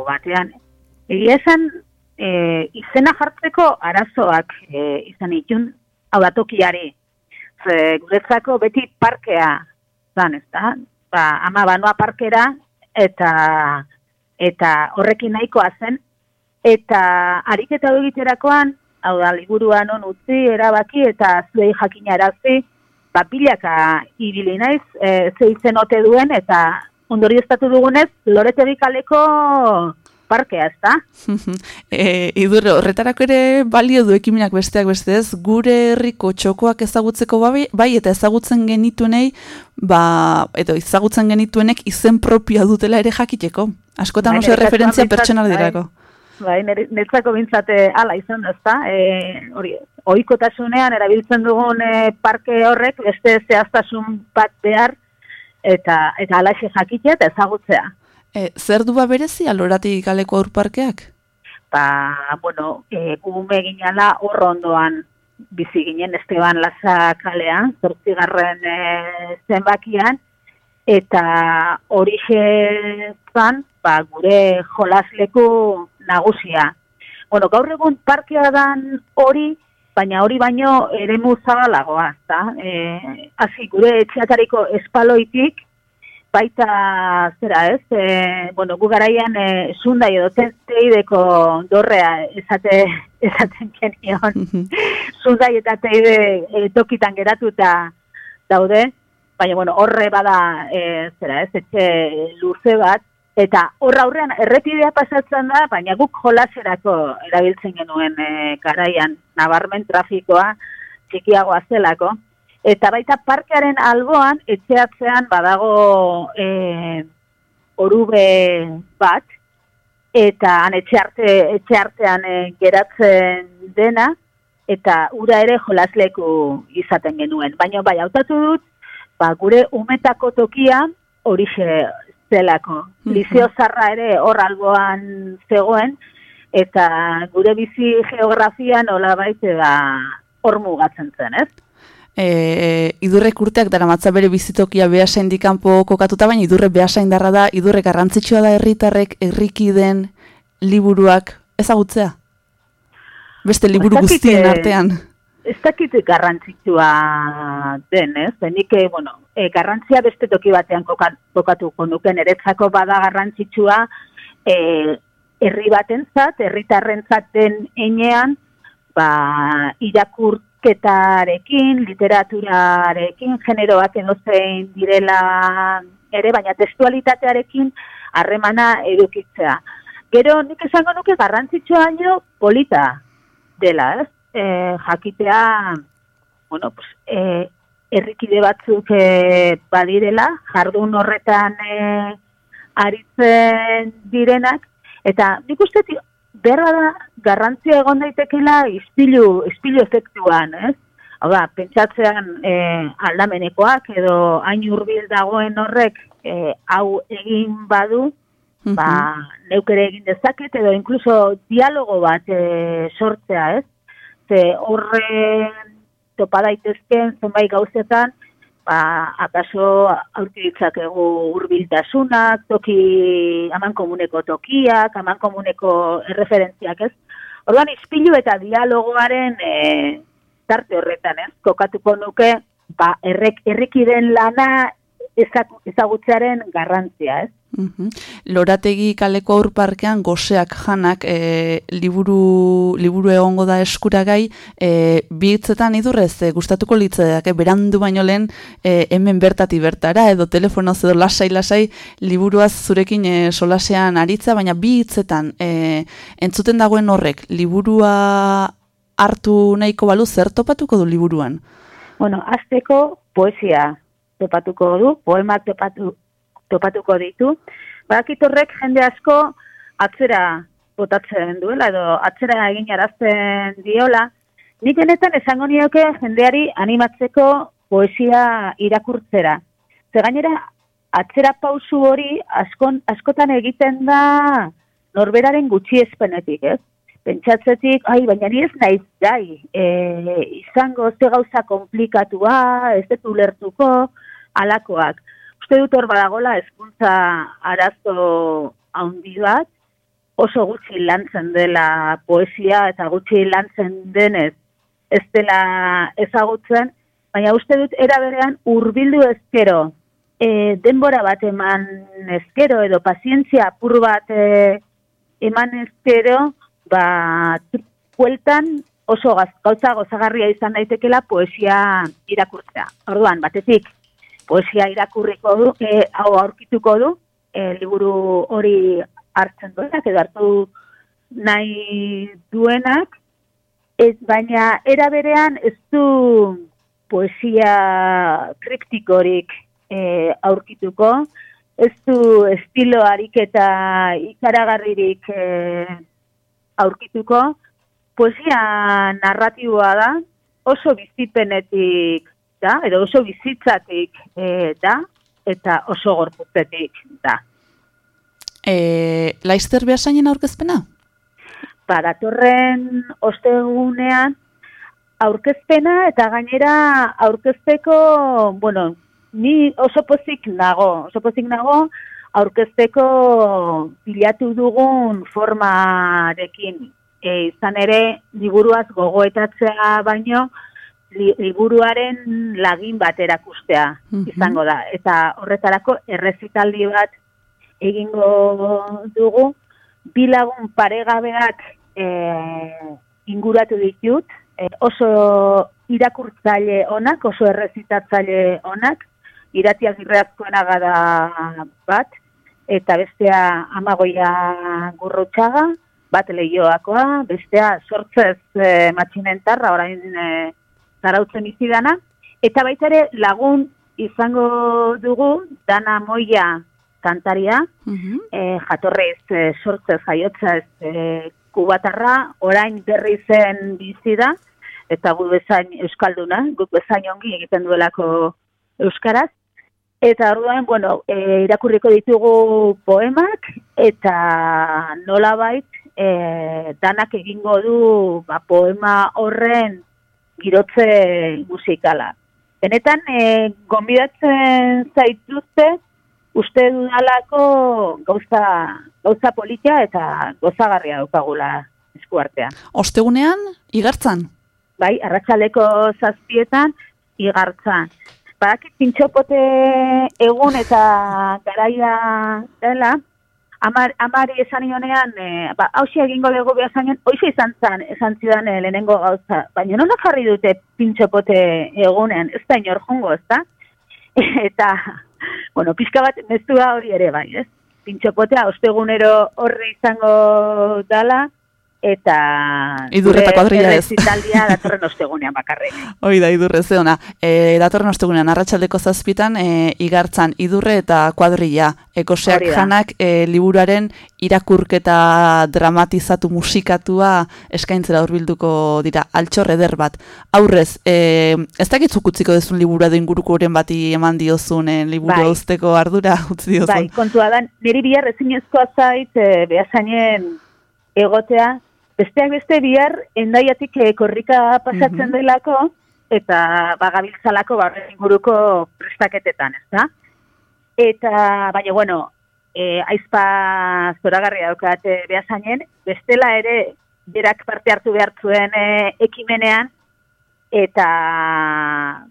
S7: batean. Egia esan, e, izena jartzeko arazoak e, izan itun, hau da tokiari. Ze, guretzako beti parkea zan, ez da? Ba, ama banoa parkera, eta eta horrekin nahikoa zen, eta ariketa egiterakoan, hau da, liburuan on utzi, erabaki, eta zuei jakina papilaka ibili naiz, e, ze izen ote duen, eta ondori estatu dugunez, loretegi kaleko parkea, ez da? [laughs]
S3: e, idurre, horretarako ere balio du ekimenak besteak bestez, gure herriko txokoak ezagutzeko bai, bai eta ezagutzen genituenei, ba, edo ezagutzen genituenek izen propioa dutela ere jakiteko. Askotan
S7: Bai,
S3: oso referentzia pertsonal dirako.
S7: Bai, nire- niretzako bintzate ala izan da, ezta? E, hori, ohikotasunean erabiltzen dugun e, parke horrek beste zehaztasun bat behar eta eta alaxe jakitea eta ezagutzea.
S3: E, zer du ba berezi aloratik kaleko aurparkeak?
S7: Ba, bueno, e, gume ginala hor ondoan bizi ginen Esteban Laza kalean, zortzigarren e, zenbakian, eta hori zan, ba, gure jolasleku nagusia. Bueno, gaur egun parkea dan hori, baina hori baino eremu zabalagoa, ezta? E, hasi gure etxeatariko espaloitik, baita zera ez, e, bueno, gu garaian e, zundai edo teideko dorrea esate, [laughs] esaten genion, zundai eta teide e, tokitan geratuta daude, baina bueno, horre bada e, zera ez, etxe luze bat, eta horra aurrean errepidea pasatzen da, baina guk jolaserako erabiltzen genuen e, garaian, nabarmen trafikoa txikiagoa zelako, Eta baita parkearen alboan, etxeatzean badago e, orube bat, eta han etxe, arte, etxe artean e, geratzen dena, eta ura ere jolasleku izaten genuen. Baina bai, hautatu dut, ba, gure umetako tokia horixe zelako. Lizio zarra ere hor alboan zegoen, eta gure bizi geografian hola baite da hor mugatzen zen, ez?
S3: E, idurrek urteak dara matza bere bizitokia behasain dikanpo kokatuta, baina idurre behasain darra da, idurre garrantzitsua da herritarrek herrikiden liburuak ezagutzea? Beste liburu guztien
S7: eh,
S3: artean.
S7: Ez dakit garrantzitsua den, ez? Benik, eh, bueno, e, garrantzia beste toki batean koka- kokatuko nuke niretzako bada garrantzitsua e, herri batentzat, herritarrentzat den enean, ba, irakurketarekin, literaturarekin, generoak edozein direla ere, baina testualitatearekin harremana edukitzea. Gero nik esango nuke garrantzitsua baino polita dela, ez? E, jakitea, bueno, pues, e, herrikide batzuk e, badirela, jardun horretan e, aritzen direnak, eta nik uste behar da garrantzia egon daitekela ispilu, ispilu efektuan, ez? Hau da, pentsatzean e, aldamenekoak edo hain hurbil dagoen horrek e, hau egin badu, ba, neuk ere egin dezaket, edo inkluso dialogo bat e, sortzea, ez? Ze horren topa daitezken zenbait gauzetan, ba, akaso aurki ditzakegu hurbiltasunak, toki, aman komuneko tokiak, aman komuneko erreferentziak, ez? Orduan, ispilu eta dialogoaren e, tarte horretan, ez? Kokatuko nuke, ba, errek, errekiden lana ezagutzearen garrantzia, ez?
S3: Mhm. Lorategi kaleko aurparkean goseak janak e, liburu, liburu egongo da eskuragai e, bi hitzetan idurrez e, gustatuko litzeak e, berandu baino lehen e, hemen bertati bertara edo telefonoz edo lasai lasai liburuaz zurekin e, solasean aritza baina bi hitzetan e, entzuten dagoen horrek liburua hartu nahiko balu zer topatuko du liburuan?
S7: Bueno, azteko poesia topatuko du, poemak topatu, topatuko ditu. Badakit horrek jende asko atzera botatzen duela edo atzera egin arazten diola. Nik benetan esango nioke jendeari animatzeko poesia irakurtzera. Ze gainera atzera pausu hori askon, askotan egiten da norberaren gutxi espenetik, ez? Pentsatzetik, ai, baina ni ez naiz gai, e, izango ze gauza komplikatua, ez dut ulertuko, alakoak uste dut hor badagola hezkuntza arazo handi bat, oso gutxi lantzen dela poesia eta gutxi lantzen denez ez dela ezagutzen, baina uste dut era berean hurbildu ezkero, e, denbora bat eman ezkero edo pazientzia apur bat e, eman ezkero, ba, kueltan oso gauza gozagarria izan daitekela poesia irakurtzea. Orduan, batetik, poesia irakurriko du, e, hau aurkituko du, e, liburu hori hartzen duenak, edo hartu nahi duenak, ez baina era berean ez du poesia kriptikorik e, aurkituko, ez du estilo eta ikaragarririk e, aurkituko, poesia narratiboa da, oso bizipenetik da, edo oso bizitzatik e, da, eta oso gorpuzetik da.
S3: E, Laizter behasainen aurkezpena?
S7: Paratorren ostegunean aurkezpena eta gainera aurkezteko, bueno, ni oso pozik nago, oso pozik nago aurkezteko bilatu dugun formarekin. E, izan ere, liburuaz gogoetatzea baino, liburuaren lagin bat erakustea mhm. izango da. Eta horretarako errezitaldi bat egingo dugu, bilagun paregabeak e, inguratu ditut, e, oso irakurtzaile onak, oso errezitatzaile onak, iratiak irreazkoena gada bat, eta bestea amagoia gurrotxaga, bat lehioakoa, bestea sortzez e, matxinentarra, orain e, zarautzen izidana, eta baita ere lagun izango dugu dana moia kantaria, mm jatorrez e, sortzez jaiotzez e, kubatarra, orain berri zen bizida, eta gu bezain euskalduna, guk bezain ongi egiten duelako euskaraz, eta orduan, bueno, e, irakurriko ditugu poemak, eta nola bait, e, danak egingo du ba, poema horren girotze musikala. Benetan, e, gonbidatzen zaituzte, uste dudalako gauza, gauza politia eta gozagarria daukagula eskuartean.
S3: Ostegunean, igartzan?
S7: Bai, arratsaleko zazpietan, igartzan. Badakit pintxopote egun eta garaia dela, amar, amari esan ionean, e, ba, hausia egingo dugu behar zainen, oizu izan zan, esan zidan e, lehenengo gauza, baina nola jarri dute pintxopote egunean, ez da inor jongo, ez da? [laughs] Eta, bueno, pixka bat, neztua hori ere bai, ez? Pintxopotea, ostegunero horre izango dala, eta
S3: idurreta kuadrilla ez.
S7: Italdia datorren ostegunean bakarrik. [laughs]
S3: Hoi da idurre zeona. E, datorren ostegunean arratsaldeko zazpitan e, igartzan idurre eta kuadrilla. Ekoseak janak e, liburuaren irakurketa dramatizatu musikatua eskaintzera hurbilduko dira altxor eder bat. Aurrez, e, ez dakitzuk utziko dezun liburu edo inguruko horren bati eman diozun e, liburu bai. usteko ardura [laughs] utzi diozun.
S7: Bai, kontua da, niri bihar ezinezkoa zait e, behazainen egotea besteak beste bihar endaiatik eh, korrika pasatzen mm delako eta bagabiltzalako barren inguruko prestaketetan, ez da? Eta, baina, bueno, e, aizpa zoragarria daukat e, behazainen, bestela ere berak parte hartu behar zuen e, ekimenean, eta,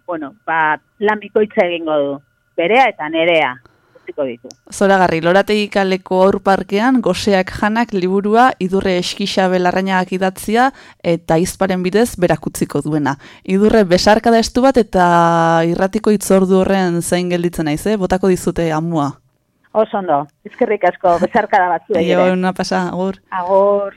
S7: bueno, ba, lan bikoitza egingo du, berea eta nerea. Utziko ditu.
S3: Zoragarri, lorategi kaleko aur parkean, goseak janak liburua idurre eskisa belarrainagak idatzia eta izparen bidez berakutziko duena. Idurre besarkada estu bat eta irratiko itzordu horren zain gelditzen naiz, eh? botako dizute amua.
S7: Oso ondo, ezkerrik asko, bezarkada batzu
S3: Aio,
S7: ere.
S3: una pasa, agur.
S7: Agor.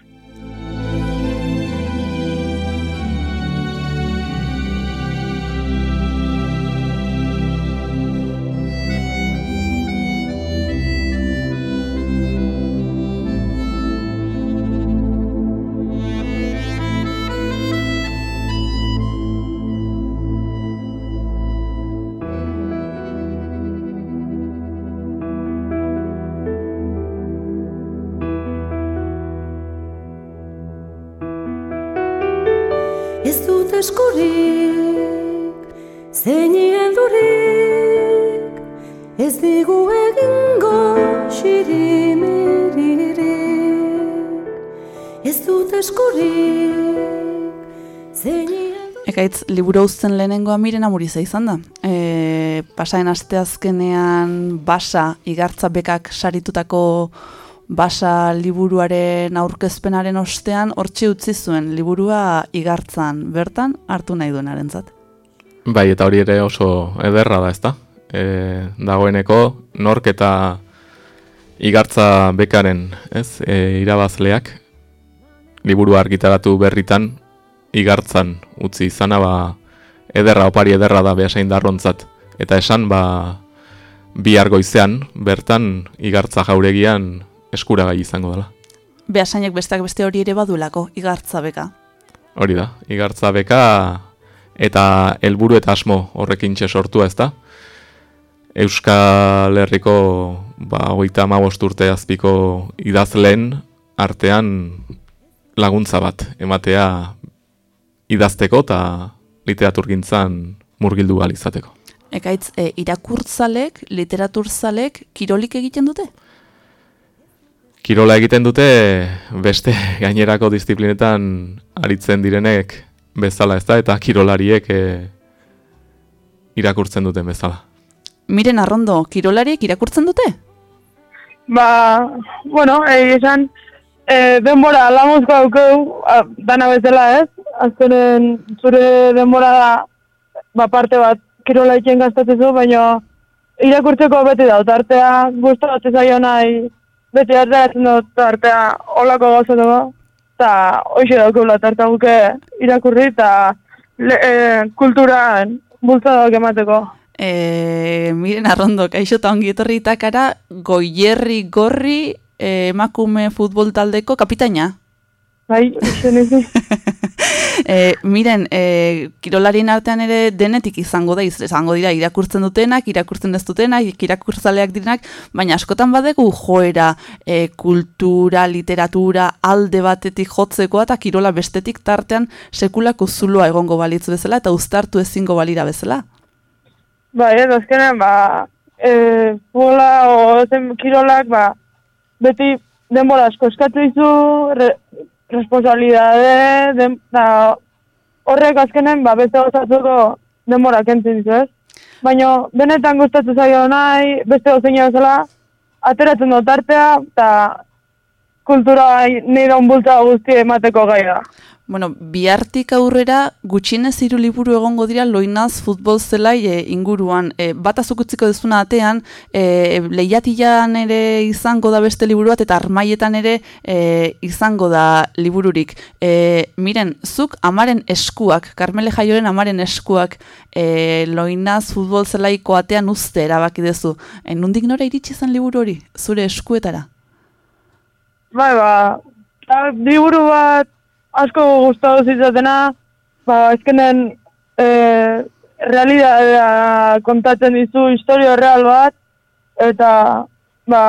S4: Zeinien durik, ez digu egingo xirimiririk. Ez dut eskurik, durik.
S3: Ekaitz, liburu uzten lehenengoa miren amuriza izan da. E, pasaen asteazkenean basa igartza bekak saritutako basa liburuaren aurkezpenaren ostean hortxe utzi zuen liburua igartzan bertan hartu nahi duenarentzat.
S1: Bai, eta hori ere oso ederra da, ezta? E, dagoeneko nork eta igartza bekaren, ez, e, irabazleak liburu argitaratu berritan igartzan utzi izana ba ederra opari ederra da behasain darrontzat eta esan ba bihar goizean bertan igartza jauregian eskuragai izango dela.
S3: Beasainek besteak beste hori ere badulako, igartza beka.
S1: Hori da, igartza beka eta helburu eta asmo horrekin sortua ez da. Euskal Herriko ba, hogeita hamabost urte azpiko idazleen artean laguntza bat ematea idazteko eta literaturgintzan murgildu ahal izateko.
S3: Ekaitz, e, irakurtzalek, literaturzalek, kirolik egiten dute?
S1: Kirola egiten dute beste gainerako disiplinetan aritzen direnek bezala ez da, eta kirolariek e, irakurtzen duten bezala.
S3: Miren arrondo, kirolariek irakurtzen dute?
S8: Ba, bueno, egia esan, e, denbora lamuzko daukeu, a, dana bezala ez, azkenen zure denbora da, ba, parte bat kirola itxen gastatzezu, baina irakurtzeko beti da, tartea gustatzen zaio nahi, beti hartzen dut tartea olako gauza dugu, eta hoxe daukeula tartea guke irakurri, eta le, e, kulturan bultzadak emateko.
S3: E, miren arrondo, kaixo eta ongi etorri itakara, goierri gorri e, emakume futbol taldeko kapitaina.
S8: Bai, [laughs] hoxe. [laughs]
S3: E, miren, e, kirolarien artean ere denetik izango da, iz- izango dira irakurtzen dutenak, irakurtzen ez dutenak, irakurtzaleak direnak, baina askotan badegu joera e, kultura, literatura, alde batetik jotzekoa eta kirola bestetik tartean sekulako zuloa egongo balitz bezala eta uztartu ezingo balira bezala.
S8: Bai, ez, azkenean, ba, e, futbola o zen kirolak, ba, beti denbora asko eskatu dizu, re, responsabilidade, den, da, horrek azkenen, ba, beste gozatuko denbora kentzen dizu, ez? Baina, benetan gustatu zaio nahi, beste gozeina bezala, ateratzen dut artea, eta kultura nire onbultza guzti emateko gai da.
S3: Bueno, bihartik aurrera gutxienez hiru liburu egongo dira loinaz futbol zelai e, inguruan. E, bat azukutziko dezuna atean, e, lehiatilan ere izango da beste liburu bat, eta armaietan ere e, izango da libururik. E, miren, zuk amaren eskuak, Carmele Jaioren amaren eskuak, e, loinaz futbol zelaiko atean uste erabaki dezu. E, nundik nora iritsi zen liburu hori, zure eskuetara?
S8: Bai, ba, ta, liburu bat asko gustatu zitzatena, ba, ezkenen e, realidadea kontatzen dizu historia real bat, eta ba,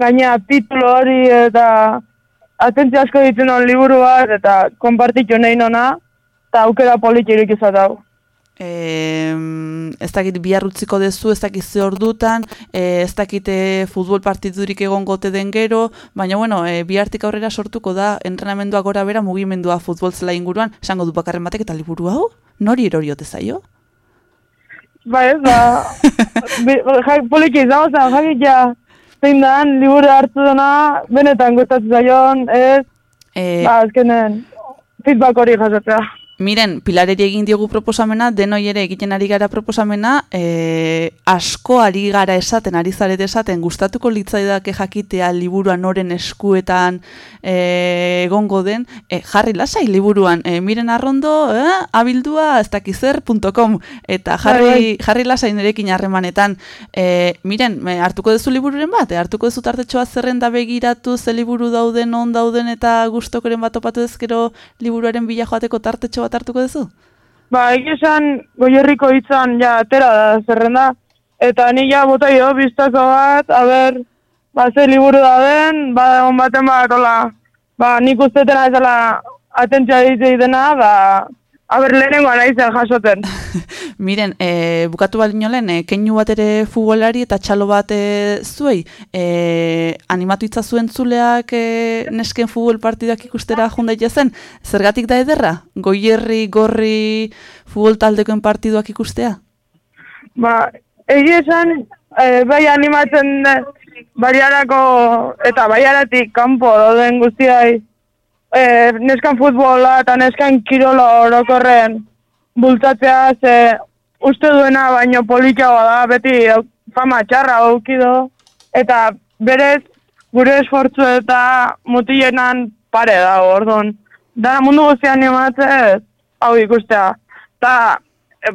S8: gaina titulo hori eta atentzia asko ditzen liburu bat, eta konpartitu nahi nona, eta aukera politirik izatau.
S3: E, ez dakit bihar utziko dezu, ez dakit ze ordutan, e, ez dakite futbol partidurik egongote den gero, baina bueno, e, bihartik aurrera sortuko da entrenamendua gora bera mugimendua futbol zela inguruan, esango du bakarren batek eta liburu hau, nori erori ote zaio?
S8: Bai, ez, ba, [laughs] bi- ja, poliki izango zen, jakitea, zein dan, liburu hartu dena, benetan gustatzen zaion, ez,
S3: E,
S8: ba, azkenen, feedback hori jasotzea.
S3: Miren, Pilareri egin diogu proposamena, denoi ere egiten ari gara proposamena, e, asko ari gara esaten, ari zaret esaten, gustatuko litzaidake jakitea liburuan noren eskuetan e, egongo den, e, jarri lasai liburuan, e, miren arrondo, eh, abildua, ez dakizer.com, eta jarri,
S8: Bai,
S3: jarri lasai nerekin harremanetan, e, miren, me, hartuko duzu libururen bat, e, hartuko duzu tartetxoa zerrenda begiratu, ze liburu dauden, on dauden, eta gustokoren bat topatu ezkero liburuaren bila joateko tartetxo bat hartuko duzu?
S8: Ba, esan, goierriko hitzan, ja, atera da, zerrenda, eta ni ja bota jo, biztako bat, a ber, ba, ze liburu da den, ba, on baten bat, hola, ba, nik ustetena ezala atentzia ditzei dena, ba, a ber, lehenengoa nahizen jasoten. [laughs]
S3: Miren, e, bukatu balino lehen, e, keinu bat ere futbolari eta txalo bat e, zuei, e, animatu itzazuen zuleak e, nesken futbol partidak ikustera jundaite zen, zergatik da ederra? Goierri, gorri, futbol taldekoen partiduak ikustea?
S8: Ba, egia esan, e, bai animatzen baiarako eta baiaratik kanpo dauden guztiai, e, neskan futbola eta neskan kirola orokorren bultzatzea ze uste duena baino politagoa da, beti fama txarra aukido, eta berez gure esfortzu eta mutilenan pare da, orduan. Da mundu guztia animatzez, hau ikustea. Ta,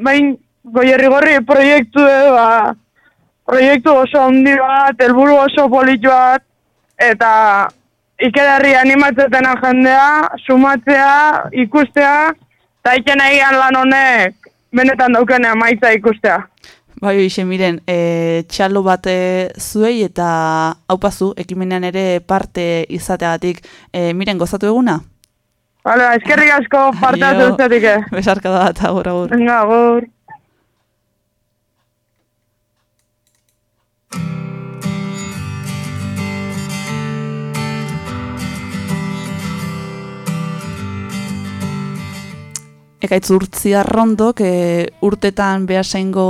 S8: bain, goierri gorri proiektu edo, ba, proiektu oso handi bat, helburu oso polit bat, eta ikerarri animatzetena jendea, sumatzea, ikustea, eta iken egian lan honek benetan daukene amaitza ikustea.
S3: Bai, hoxe, miren, e, txalo bat e, zuei eta haupazu, ekimenean ere parte izateagatik, e, miren, gozatu eguna?
S8: Vale, eskerrik asko parte hartu zetik, eh? [laughs]
S3: Besarka da, eta agur, agur.
S8: Venga, agur.
S3: Ekaitz urtzi arrondok, e, urtetan behasaingo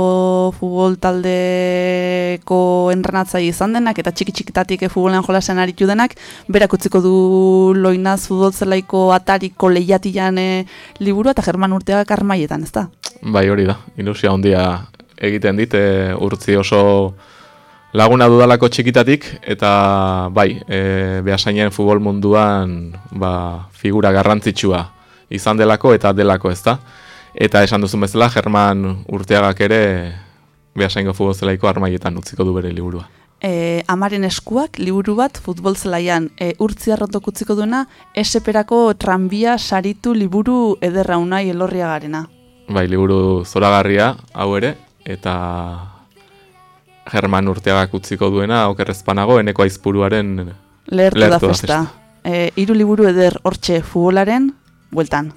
S3: futbol taldeko entrenatzaile izan denak, eta txiki txikitatik e, futbolean jolasean aritu denak, berak utziko du loinaz futbol zelaiko atariko lehiatian e, liburua, eta German urteak armaietan, ez da?
S1: Bai, hori da. Ilusia handia egiten dit, e, urtzi oso laguna dudalako txikitatik, eta bai, e, behasainen futbol munduan ba, figura garrantzitsua izan delako eta delako ez da. Eta esan duzun bezala, German urteagak ere behasaingo futbol zelaiko armaietan utziko du bere liburua.
S3: E, amaren eskuak, liburu bat, futbol zelaian, e, urtzi arrondok utziko duena, eseperako tranbia saritu liburu ederra unai elorriagarena.
S1: Bai, liburu zoragarria hau ere, eta German urteagak utziko duena, okerrezpanago, eneko aizpuruaren
S3: Lehertu, da
S1: Lehertu da
S3: festa. E, hiru liburu eder hortxe futbolaren, bueltan.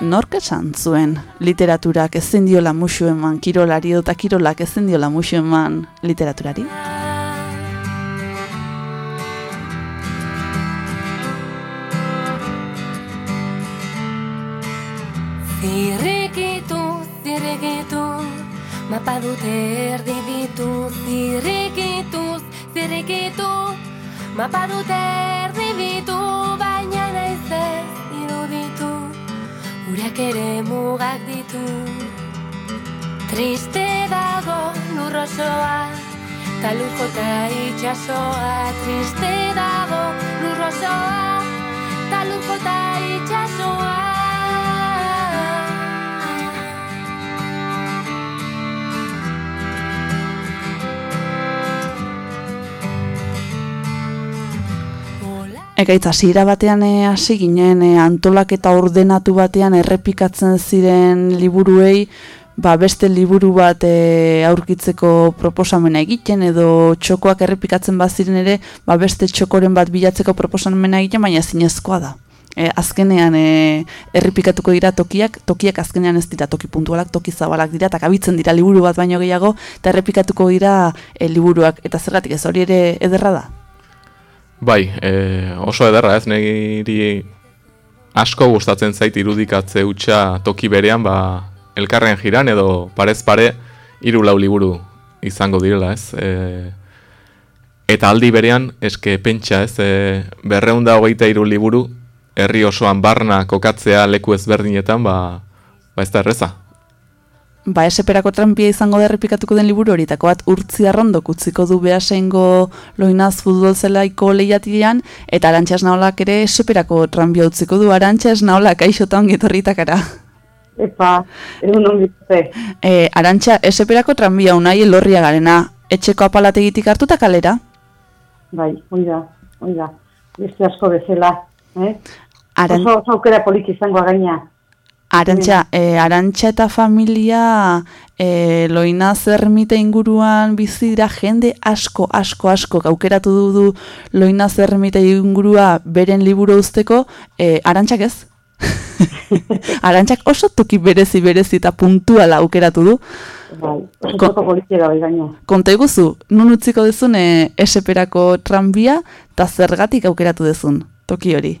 S3: Nork esan zuen literaturak ezin diola musu eman kirolari edo kirolak ezin diola musu eman literaturari?
S9: Zirrikitu, zirrikitu, mapa dute erdi ditu Zirrikituz, zirrikitu, mapa dute erdi ditu Baina naiz ez iruditu, urak ere mugak ditu. Triste dago lurrosoa, ta lurjota itxasoa Triste dago lurrosoa, ta lurjota itxasoa
S3: Ekaitz, hasiera batean eh, hasi ginen eh, antolaketa ordenatu batean errepikatzen ziren liburuei, ba beste liburu bat eh, aurkitzeko proposamena egiten edo txokoak errepikatzen baziren ere, ba beste txokoren bat bilatzeko proposamena egiten, baina zinezkoa da. E, azkenean e, errepikatuko dira tokiak, tokiak azkenean ez dira toki puntualak, toki zabalak dira, eta kabitzen dira liburu bat baino gehiago, eta errepikatuko dira e, liburuak, eta zergatik ez hori ere ederra da.
S1: Bai, e, oso ederra ez, niri asko gustatzen zait irudikatze hutsa toki berean, ba, elkarren jiran edo parez pare hiru lau liburu izango direla, ez? E, eta aldi berean, eske pentsa, ez? E, berreunda hogeita hiru liburu, herri osoan barna kokatzea leku ezberdinetan, ba, ba ez da erreza.
S3: Ba, eseperako trampia izango da errepikatuko den liburu horitako bat urtzi arrondok utziko du behasengo loinaz futbol zelaiko lehiatian, eta arantxa esnaolak ere eseperako trampia utziko du arantxa esnaolak aixota ongetorritakara.
S10: Epa, egun ongitze.
S3: E, arantxa, eseperako tranbia unai elorria garena, etxeko apalategitik hartuta kalera?
S10: Bai, hoi da, hoi da. Beste asko bezala, eh?
S3: Aran...
S10: Oso, oso aukera poliki izango gaina.
S3: Arantxa, e, arantxa eta familia e, loina zermite inguruan bizi dira jende asko, asko, asko aukeratu du du loina zermite ingurua beren liburu usteko, e, arantxak ez? [laughs] arantxak oso toki berezi berezi eta puntuala aukeratu du.
S10: Bai, oso toko poliki da bai gaina.
S3: Konta iguzu, nun utziko dezun e, eseperako tranbia eta zergatik aukeratu dezun toki hori?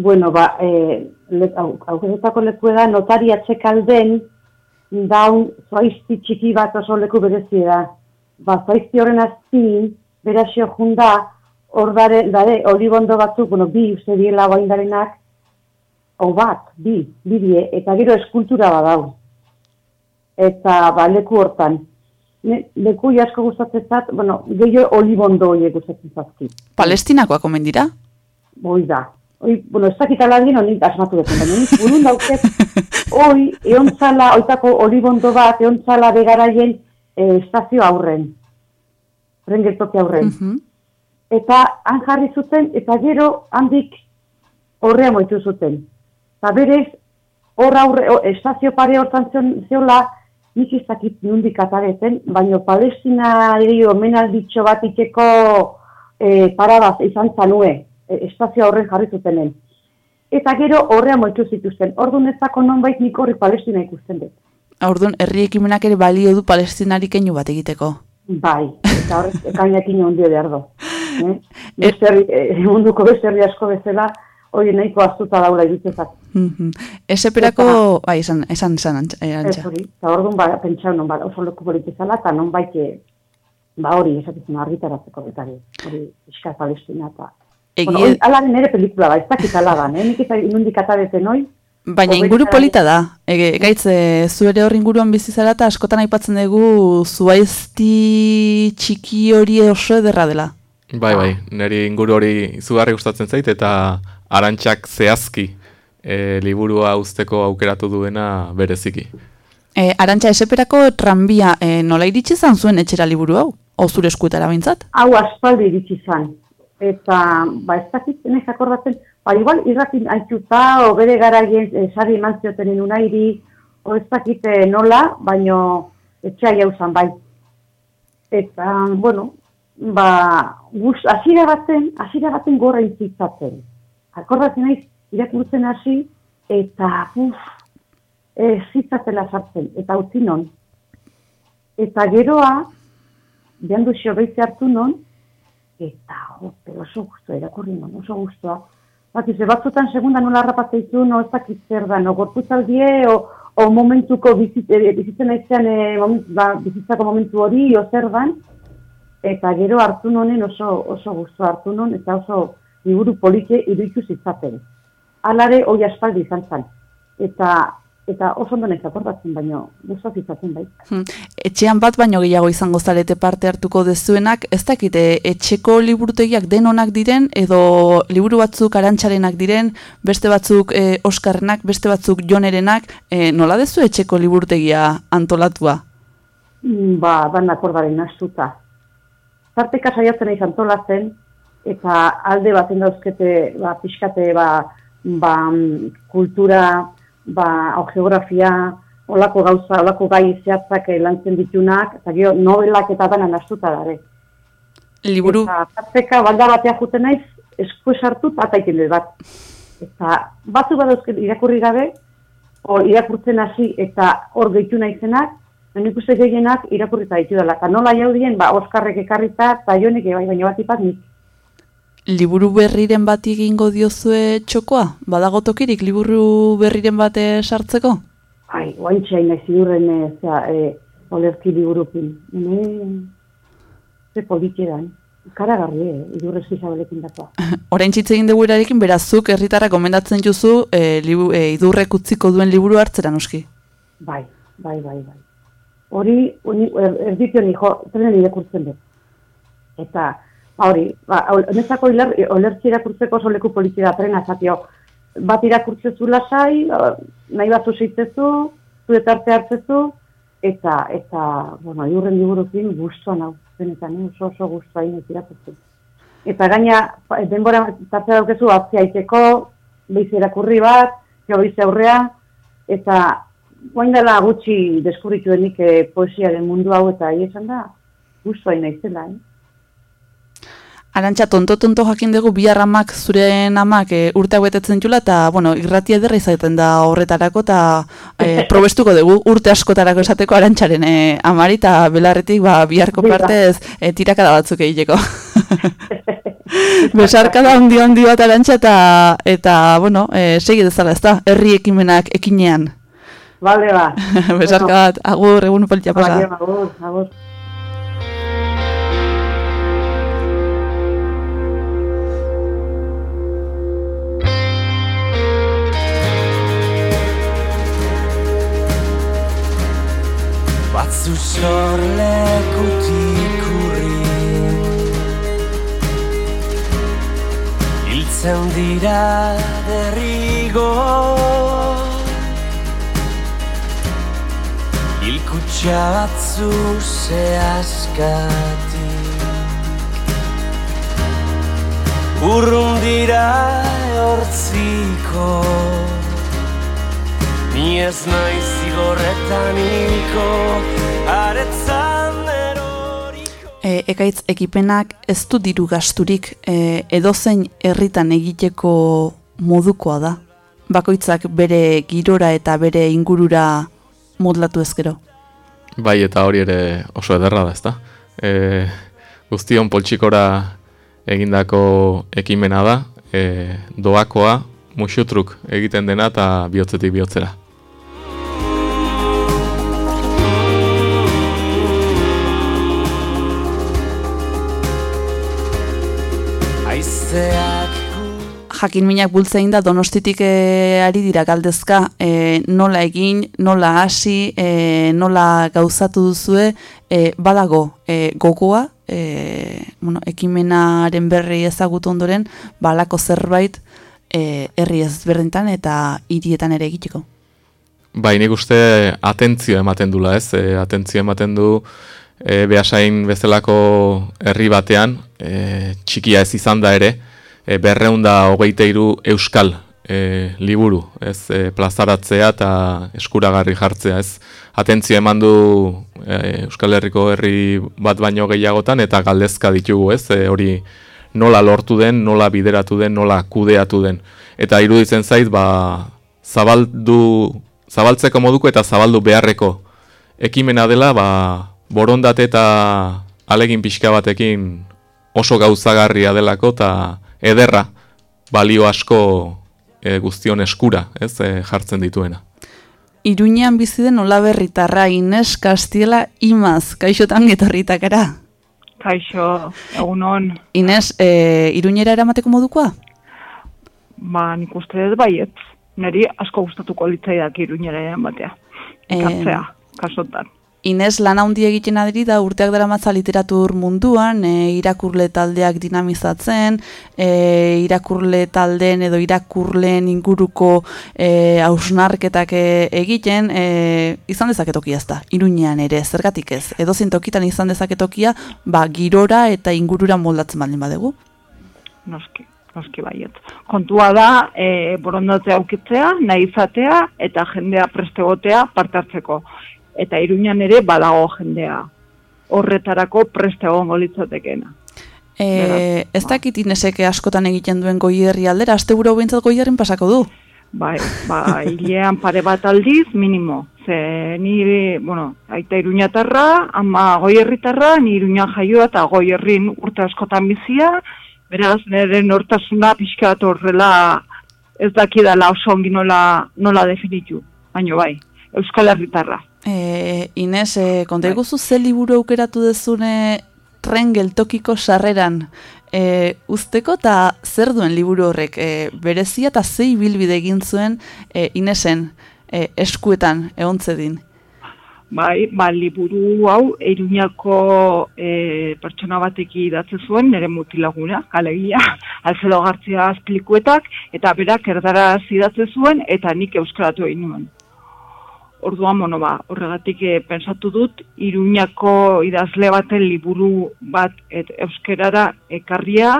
S10: Bueno, ba, e, le, au, aukeretako leku da notari atxekalden daun zoaizti txiki bat oso leku berezi da. Ba, zoaizti horren azpin, berazio junda, hor dare, dare, olibondo batzuk, bueno, bi uste diela guaindarenak, hau bat, bi, bi die, eta gero eskultura badau. Eta, ba, leku hortan. Ne, leku asko gustatzen zat, bueno, gehiago olibondo horiek gustatzen zazki.
S3: Palestinakoak omen dira?
S10: Hoi da. Hoi, bueno, ez dakit aladien honi asmatu dut, baina nik burun dauket, hoi, eontzala, oitako olibondo bat, eontzala begaraien e, estazio aurren. Rengertoki aurren.
S3: Mhm.
S10: Eta han jarri zuten, eta gero handik horrea moitu zuten. Eta berez, hor aurre, o, estazio pare hortan ziola, nik ez dakit nundik atareten, baina Palestina eri omenalditxo bat iteko e, parabaz izan zanue, e, estazio horren jarri zutenen. Eta gero horrea moitu zituzten. Orduan ezako nonbait nik horri Palestina ikusten dut.
S3: Aurduan, herri ekimenak ere balio du palestinarik keinu bat egiteko.
S10: Bai, eta horrez [laughs] ekainekin ondio behar do. Eh? Beste herri, eh, munduko beste herri asko bezala, hori nahiko astuta daula irutzezak.
S3: Mhm. Eseperako, bai, esan, esan, esan, antxa- eh,
S10: Ez hori, eta orduan ba, pentsau non, ba, oso leku politizala, eta non baite, ba hori, esatizun argitaratzeko betari, hori, iskar palestina, eta...
S3: Egie-
S10: Bueno, hori, ala nere pelikula ba, ez dakit ala da, eh? nik eta inundik atareten hoi,
S3: Baina inguru polita da. Ege, gaitz, e, zu ere hor inguruan bizi zara eta askotan aipatzen dugu zuaizti txiki hori oso ederra dela.
S1: Bai, bai, niri inguru hori izugarri gustatzen zait eta arantxak zehazki e, liburua usteko aukeratu duena bereziki.
S3: E, arantxa, eseperako tranbia e, nola iritsi izan zuen etxera liburu hau? O zure eskuetara bintzat?
S10: hau aspaldi iritsi zan. Eta, ba, ez dakit, ez akordatzen, ba, igual irratin haitzuta, o bere garaien e, sari eman zioten unairi, o ez dakit eh, nola, baino etxea jau zan bai. Eta, bueno, ba, guz, asira baten, asira baten gorra intzitzatzen. Akordatzen naiz, irakurtzen hasi, eta, uf, ez zitzatela sartzen, eta utzi non. Eta geroa, behan du xorbeitze hartu non, eta ope, oso guztua, irakurri non, oso guztua. Bakize, batzutan segunda nola harrapatzeizu, no ez dakit zer da, no gorputzaldie, o, o momentuko bizit, e, bizitzen aizean, e, moment, ba, bizitzako momentu hori, o zer dan, eta gero hartu nonen oso, oso guztua hartu non, eta oso liburu polike iruditu zitzaten. Alare, hoi aspaldi izan zen. Eta, eta oso ondo nahiz akordatzen, baino, guztua zitzaten bai.
S3: Etxean bat baino gehiago izango zarete parte hartuko dezuenak, ez dakite etxeko liburutegiak denonak diren, edo liburu batzuk arantxarenak diren, beste batzuk e, Oskarrenak, beste batzuk Jonerenak, e, nola dezu etxeko liburutegia antolatua?
S10: Mm, ba, dan akordaren astuta. Zarteka saiatzen naiz antolatzen, eta alde baten dauzkete, ba, pixkate, ba, ba, mm, kultura, ba, o geografia, olako gauza, olako gai zehatzak eh, lantzen ditunak, eta gero novelak eta danan astuta dare.
S3: Liburu,
S10: Eta zarteka balda batea juten naiz, esku esartu dut bat. Eta batzu badauzket irakurri gabe, o irakurtzen hasi eta hor gehitu naizenak, nik uste gehienak irakurrita ditu dela. Eta nola jaudien, ba, Oskarrek ekarrita, eta jonek bai, baina bat ipat nik.
S3: Liburu berriren bat egingo diozue txokoa? Badago tokirik liburu berriren bate sartzeko?
S10: Ai, oaintxe nahi ziurren, e, zera, e, olerki liburupin. Hene, ze politxeran. Karagarri, eh, idurrezki zabalekin dakoa. [laughs]
S3: Orain txitze egin dugu erarekin, berazuk herritarra gomendatzen juzu e, libu, e, idurrek utziko duen liburu hartzera noski.
S10: Bai, bai, bai, bai. Hori, uni- er, erditio nijo, trenen irakurtzen dut. Eta, ba, hori, ba, honetako hilar- olertzi irakurtzeko oso leku da trena, zatio, bat irakurtzezu lasai, ba, nahi batzu zeitzezu, zure tarte hartzezu, eta, eta, bueno, iurren liburukin guztuan hau, benetan, eh, oso oso guztua inoiz irakurtzen. Eta gaina, pa- denbora tartea daukezu, atzea iteko, behiz irakurri bat, jo behiz aurrea, eta guain dela gutxi deskubrituenik eh, poesiaren mundu hau, eta hi esan da, guztua naizela, eh?
S3: Arantxa, tonto-tonto jakin dugu bi amak zuren amak e, urte hau betetzen jula, eta, bueno, irratia ederra izaten da horretarako, eta e, [laughs] probestuko dugu urte askotarako esateko arantxaren e, amari, eta belarretik, ba, biharko partez e, tirakada batzuk egiteko. [laughs] Besarkada handi handi bat arantxa, eta, eta bueno, e, segi dezala, ez da, herri ekimenak ekinean.
S10: Bale, ba. [laughs]
S3: Besarkada bat, agur, egun politia pasa.
S10: Agur, agur,
S11: Batzu sorlekutik urri Hiltzen dira derrigo Hilkutxa batzu zehazkatik Urrun dira hortziko Ni ez naiz zigorretan hilko Aretzan eroriko
S3: E, ekaitz ekipenak ez du diru gasturik e, edozein herritan egiteko modukoa da. Bakoitzak bere girora eta bere ingurura modlatu ezkero.
S1: Bai, eta hori ere oso ederra da, ezta? E, guztion poltsikora egindako ekimena da, e, doakoa, musutruk egiten dena eta bihotzetik bihotzera.
S11: Aizeak
S3: Jakin minak bultzein da donostitik e, ari dira galdezka e, nola egin, nola hasi, e, nola gauzatu duzue, e, badago e, gogoa, e, bueno, ekimenaren berri ezagutu ondoren, balako zerbait e, herri ezberdintan eta hirietan ere egiteko.
S1: Bai, nik uste atentzio ematen dula, ez? E, atentzio ematen du e, behasain bezalako herri batean, e, txikia ez izan da ere, e, berreunda hogeite iru euskal e, liburu, ez? E, plazaratzea eta eskuragarri jartzea, ez? Atentzio eman du e, Euskal Herriko herri bat baino gehiagotan eta galdezka ditugu, ez? E, hori nola lortu den, nola bideratu den, nola kudeatu den. Eta iruditzen zait, ba, zabaldu, zabaltzeko moduko eta zabaldu beharreko ekimena dela, ba, borondate eta alegin pixka batekin oso gauzagarria delako eta ederra balio asko e, guztion eskura, ez, e, jartzen dituena.
S3: Iruñean bizi den Olaberritarra Ines Castiela Imaz, kaixotan getorritakara.
S12: Kaixo, egunon,
S3: Ines, e, Iruñera eramateko modukoa?
S12: ba, nik uste dut baiet. Neri asko gustatuko litzaidak iruñera batea.
S3: Em,
S12: Ikartzea, kasotan.
S3: Ines lan handi egiten adiri da urteak daramatza literatur munduan, e, irakurle taldeak dinamizatzen, e, irakurle taldeen edo irakurleen inguruko e, hausnarketak e, egiten, e, izan dezaketokia ez da, iruñean ere, zergatik ez, edo tokitan izan dezaketokia, ba, girora eta ingurura moldatzen baldin badegu.
S12: Noski, noski baiet. Kontua da, e, borondatzea aukitzea, nahi izatea eta jendea prestegotea parte hartzeko. Eta iruñan ere badago jendea horretarako preste egongo litzatekeena.
S3: E, ez dakit Inesek askotan egiten duen goierri aldera, aste buru behintzat goierrin pasako du.
S12: Bai, ba, hilean pare bat aldiz, minimo. Ze nire, bueno, aita iruñatarra, ama goierritarra, ni iruñan jaioa eta goierrin urte askotan bizia, Beraz, nire nortasuna pixka horrela ez dakidala oso ongi nola, nola definitu. Baina bai, Euskal Herritarra.
S3: E, Ines, e, konta eguzu ze liburu aukeratu dezune tren geltokiko sarreran e, usteko eta zer duen liburu horrek? E, berezia eta zei bilbide egin zuen e, Inesen e, eskuetan egontzedin?
S12: Bai, ba, liburu hau, Iruñako e, pertsona batek idatze zuen, nire mutilaguna, kalegia, [laughs] alzedo gartzia azplikuetak, eta berak erdara zidatze zuen, eta nik euskaratu egin nuen. Orduan, bueno, ba, horregatik e, pensatu dut, Iruñako idazle baten liburu bat et, euskerara ekarria,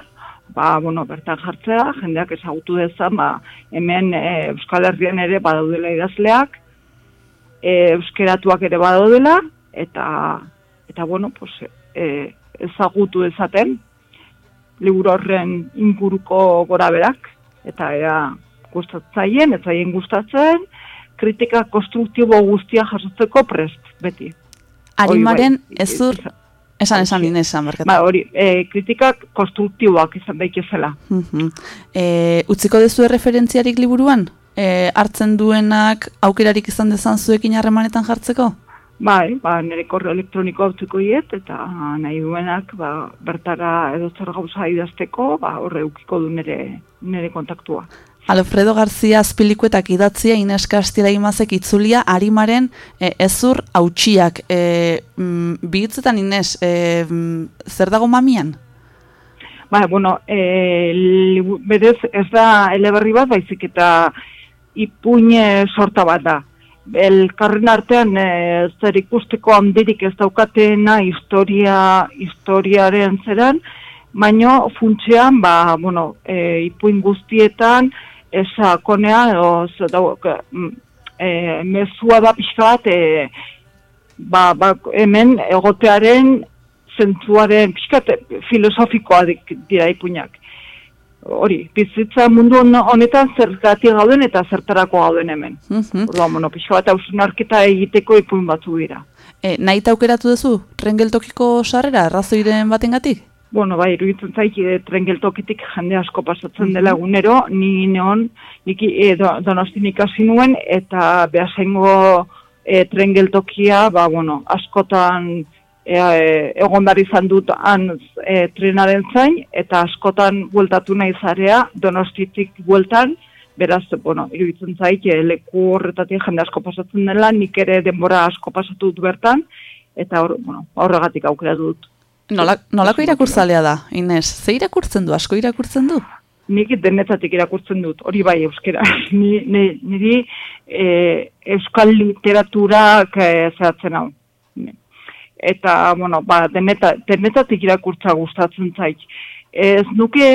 S12: ba, bueno, bertan jartzea, jendeak ezagutu dezan, ba, hemen e, Euskal Herrian ere badaudela idazleak, e, euskeratuak ere badaudela, eta, eta bueno, pues, e, ezagutu dezaten, liburu horren inguruko gora berak, eta ea gustatzaien, ez zaien gustatzen, kritika konstruktibo guztia jasotzeko prest, beti.
S3: Arimaren
S12: Hori bai,
S3: ezur, esan esan inesan, barkatu.
S12: Ba, hori, e, kritikak konstruktiboak izan daitezela.
S3: Mhm. E, utziko dezu referentziarik liburuan? E, hartzen duenak aukerarik izan dezan zuekin harremanetan jartzeko?
S12: Bai, ba, nire korreo elektroniko hautzeko hiet, eta nahi duenak ba, bertara edo zer gauza idazteko, ba, horre ukiko du nire, nire kontaktua.
S3: Alfredo Garzia azpilikuetak idatzia Ines Kastira imazek itzulia arimaren e, ezur hautsiak. E, mm, bihitzetan Ines, e, mm, zer dago mamian?
S12: Ba, bueno, e, libu- berez ez da eleberri bat, baizik eta ipuine sorta bat da. Elkarren artean e, zer ikusteko handirik ez daukatena historia, historiaren zeran, baino funtsean, ba, bueno, e, ipuin guztietan, esakonea, edo, zer da, mm, e, mezua da pixka bat, e, ba, ba, hemen egotearen zentzuaren pixkat filosofikoa dik- dira ipuinak. Hori, bizitza mundu hon- honetan zergatik gauden eta zertarako gauden hemen.
S3: Mhm.
S12: Orduan, bueno, pixka bat hausnarketa egiteko ipuin batzu dira.
S3: E, nahi aukeratu duzu, rengeltokiko sarrera, arrazoiren batengatik?
S12: Bueno, bai, iruditzen zaik, e, trengeltokitik jende asko pasatzen dela egunero, ni neon, nik e, do, donostin ikasi nuen, eta behasengo e, trengeltokia, ba, bueno, askotan e, e, egon behar izan dut han e, trenaren zain, eta askotan bueltatu nahi zarea, donostitik bueltan, beraz, bueno, iruditzen zaik, e, leku horretatik jende asko pasatzen dela, nik ere denbora asko pasatu dut bertan, eta hor, bueno, horregatik aukera dut.
S3: Nola, nolako irakurtzalea da, Ines? Ze irakurtzen du, asko irakurtzen du?
S12: nik denetatik irakurtzen dut, hori bai euskera. [laughs] Ni, ni, niri e, euskal literaturak e, zehatzen hau. Eta, bueno, ba, deneta, denetatik irakurtza gustatzen zait. Ez nuke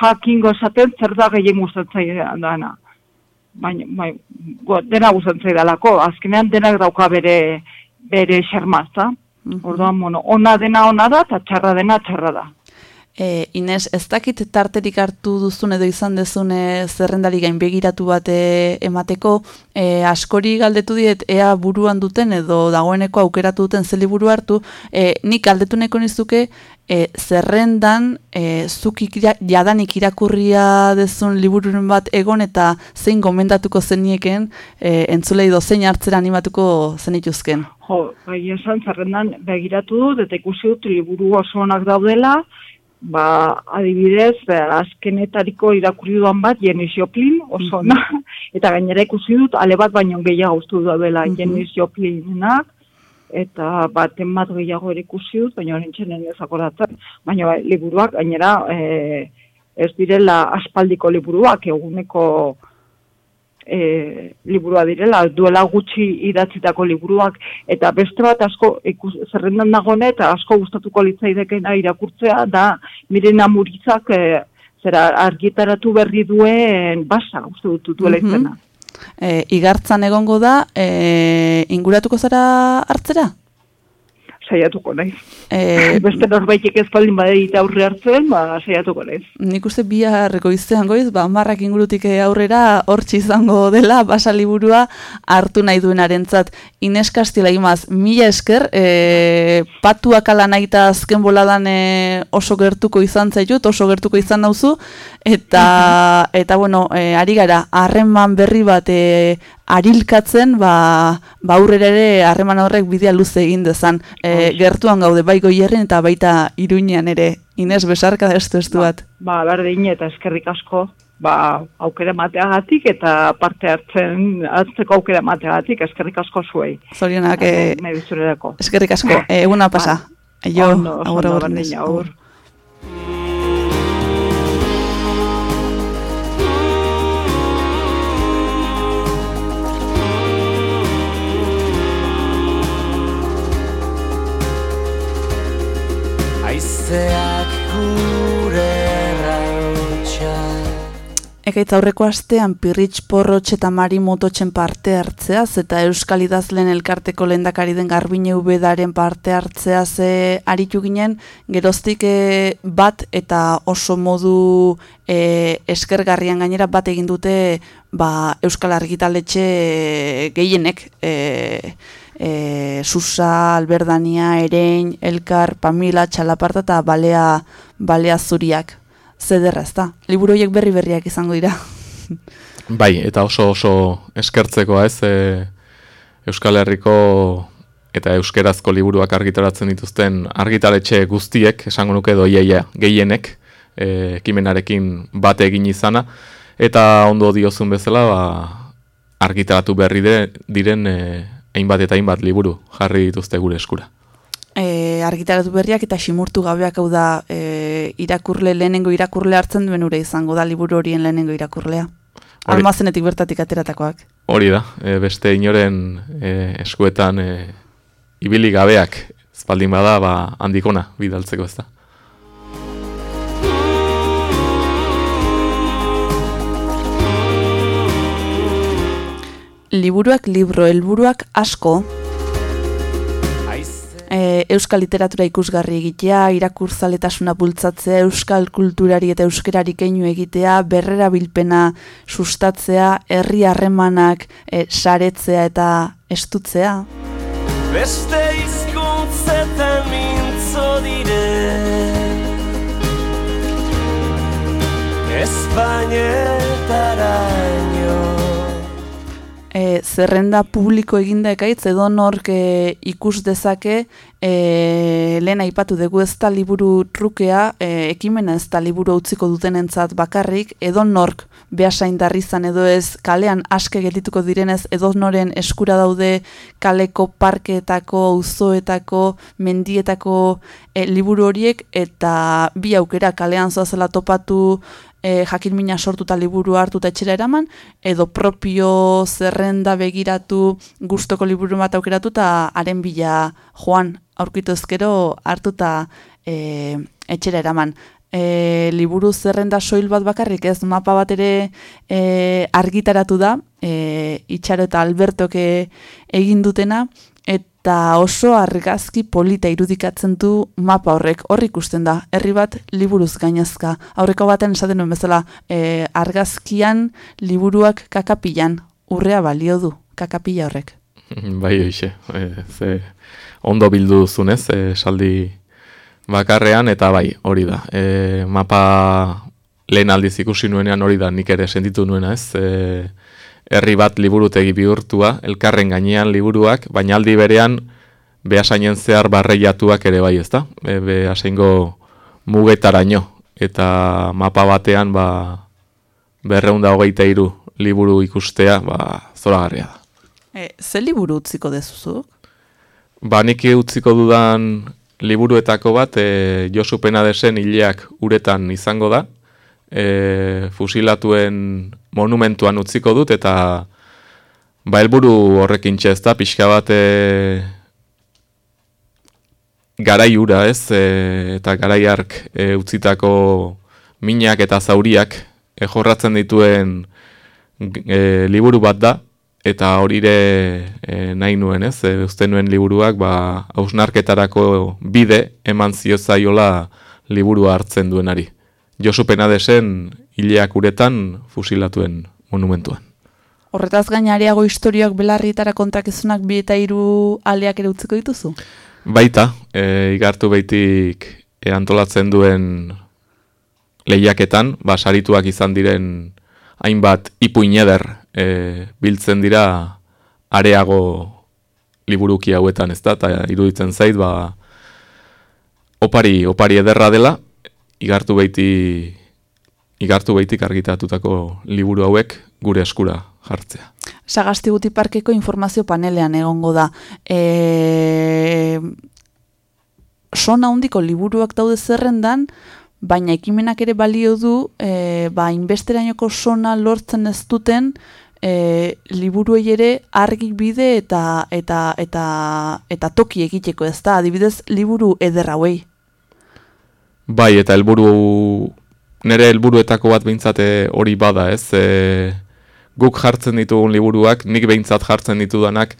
S12: jakingo esaten zer da gehien gustatzen dana. Baina, bai, dena gustatzen zaidalako, azkenean denak dauka bere, bere xermazta. Orduan, bueno, ona dena ona da, eta txarra dena txarra da.
S3: E, Ines, ez dakit tarterik hartu duzun edo izan dezune zerrendari gain begiratu bat e, emateko, e, askori galdetu diet ea buruan duten edo dagoeneko aukeratu duten ze liburu hartu, e, nik galdetu nahiko nizuke e, zerrendan e, zuk ikira, jadanik irakurria dezun libururen bat egon eta zein gomendatuko zenieken e, entzulei dozein hartzera animatuko zenituzken.
S12: Jo, bai esan zerrendan begiratu dut, eta ikusi dut liburu oso onak daudela, ba, adibidez, azkenetariko irakurri duan bat, Janis Joplin, oso ona, eta gainera ikusi dut, ale bat baino gehiago ustu daudela mm Janis Joplinak, eta baten bat gehiago ere ikusi dut, baina hori txenen ez akordatzen, baina bai, liburuak gainera e, ez direla aspaldiko liburuak, eguneko e, liburua direla, duela gutxi idatzitako liburuak, eta beste bat asko ikus, zerrendan dagone eta asko gustatuko litzaidekena irakurtzea, da Mirena Murizak e, zera argitaratu berri duen basa, uste dut duela
S3: Mhm.
S12: izena.
S3: E, igartzan egongo da, e, inguratuko zara hartzera?
S13: Saiatuko naiz.
S3: E, [laughs]
S13: Beste norbaitek ez baldin badeit aurre hartzen, ba, saiatuko naiz.
S3: nik uste bihar goizean goiz, ba, marrak ingurutik aurrera hortxe izango dela basa liburua hartu nahi duenarentzat. Ines Kastila imaz, mila esker, e, patuak ala nahi azken boladan e, oso gertuko izan zaitut, oso gertuko izan nauzu, eta, [laughs] eta bueno, e, ari gara, harreman berri bat e, arilkatzen, ba, ba aurrera ere harreman horrek bidea luze egin dezan. E, gertuan gaude, bai goierren eta baita iruñean ere. Ines, besarka da estu estu bat.
S13: Ba, berdin eta eskerrik asko, ba, aukera mateagatik eta parte hartzen, hartzeko aukera mateagatik, eskerrik asko zuei.
S3: Zorionak, e, eskerrik asko, e, eguna pasa. Jo,
S13: Ondo, oso
S3: agur, agur,
S13: agur.
S11: Aizeak gure rautxa
S3: Ekaitz aurreko astean Pirritx Porrotx eta Mari Mototxen parte hartzeaz eta Euskal Idazlen elkarteko lehendakari den Garbine Ubedaren parte hartzeaz e, aritu ginen, geroztik e, bat eta oso modu e, eskergarrian gainera bat egin dute ba, Euskal Argitaletxe gehienek e, e, Susa, Alberdania, Erein, Elkar, Pamila, Txalaparta eta Balea, Balea Zuriak. Zederra, ez da? Liburu horiek berri berriak izango dira. [laughs]
S1: Bai, eta oso oso eskertzekoa ez, e, Euskal Herriko eta euskerazko liburuak argitaratzen dituzten argitaletxe guztiek, esango nuke doiaia gehienek, e, ekimenarekin bate egin izana, eta ondo diozun bezala, ba, argitaratu berri de, diren e, hainbat eta hainbat liburu jarri dituzte gure eskura.
S3: E, argitaratu berriak eta simurtu gabeak hau da e, irakurle, lehenengo irakurle hartzen duen ure izango da liburu horien lehenengo irakurlea.
S1: Hori.
S3: Almazenetik bertatik ateratakoak.
S1: Hori da, e, beste inoren e, eskuetan e, ibili gabeak, espaldin bada, ba, handikona bidaltzeko ez da.
S3: Liburuak libro, helburuak asko, e, euskal literatura ikusgarri egitea, irakurzaletasuna bultzatzea, euskal kulturari eta euskerari keinu egitea, berrera bilpena sustatzea, herri harremanak e, saretzea eta estutzea.
S11: Beste hizkuntzetan mintzo dire Espainetaraino
S3: e, zerrenda publiko eginda ekaitz edo nork e, ikus dezake e, lehen aipatu dugu ez da liburu trukea, e, ekimena ez da liburu utziko dutenentzat bakarrik, edo nork behasain darrizan edo ez kalean aske geldituko direnez edo noren eskura daude kaleko parkeetako, auzoetako, mendietako e, liburu horiek eta bi aukera kalean zoazela topatu e, jakin mina sortuta liburu hartuta etxera eraman, edo propio zerrenda begiratu gustoko liburu bat aukeratu eta haren bila joan aurkitu ezkero hartuta e, etxera eraman. E, liburu zerrenda soil bat bakarrik ez mapa bat ere e, argitaratu da, e, itxaro eta albertoke egin dutena, eta oso argazki polita irudikatzen du mapa horrek. Hor ikusten da, herri bat liburuz gainazka. Aurreko baten esaten nuen bezala, e, argazkian liburuak kakapilan, urrea balio du, kakapila horrek. [laughs]
S1: Bai, hoxe, e, ze ondo bildu duzunez, e, saldi bakarrean, eta bai, hori da. E, mapa lehen aldiz ikusi nuenean hori da, nik ere sentitu nuena ez, e, herri bat liburutegi bihurtua, elkarren gainean liburuak, baina aldi berean behasainen zehar barreiatuak ere bai, ezta? E, behasaingo mugetaraino eta mapa batean ba berreunda hogeita iru liburu ikustea, ba, zoragarria da.
S3: E, ze liburu utziko dezuzuk?
S1: Ba, nik utziko dudan liburuetako bat, e, Josu Penadesen hileak uretan izango da, e, fusilatuen monumentuan utziko dut, eta ba, helburu horrekin txe ez da, pixka bat e, garai ura ez, e, eta garai ark e, utzitako minak eta zauriak e, jorratzen dituen e, liburu bat da, eta horire e, nahi nuen, ez, e, uste nuen liburuak, ba, hausnarketarako bide eman ziozaiola liburua hartzen duenari. Josu Penadesen hileak uretan fusilatuen monumentuan.
S3: Horretaz gainariago historiak belarrietara kontakizunak bi eta hiru aleak ere utziko dituzu?
S1: Baita, e, igartu baitik e, antolatzen duen lehiaketan, ba, sarituak izan diren hainbat ipuin eder e, biltzen dira areago liburuki hauetan, ez da, eta iruditzen zait, ba, opari, opari ederra dela, igartu baiti igartu baitik argitatutako liburu hauek gure eskura jartzea.
S3: Sagasti guti parkeko informazio panelean egongo da. E... Sona handiko liburuak daude zerrendan, baina ekimenak ere balio du, e, ba, inbesterainoko sona lortzen ez duten, e, liburuei ere argi bide eta, eta, eta, eta toki egiteko ez da, adibidez, liburu ederra hauei.
S1: Bai, eta helburu nire helburuetako bat behintzate hori bada, ez? E, guk jartzen ditugun liburuak, nik behintzat jartzen ditudanak,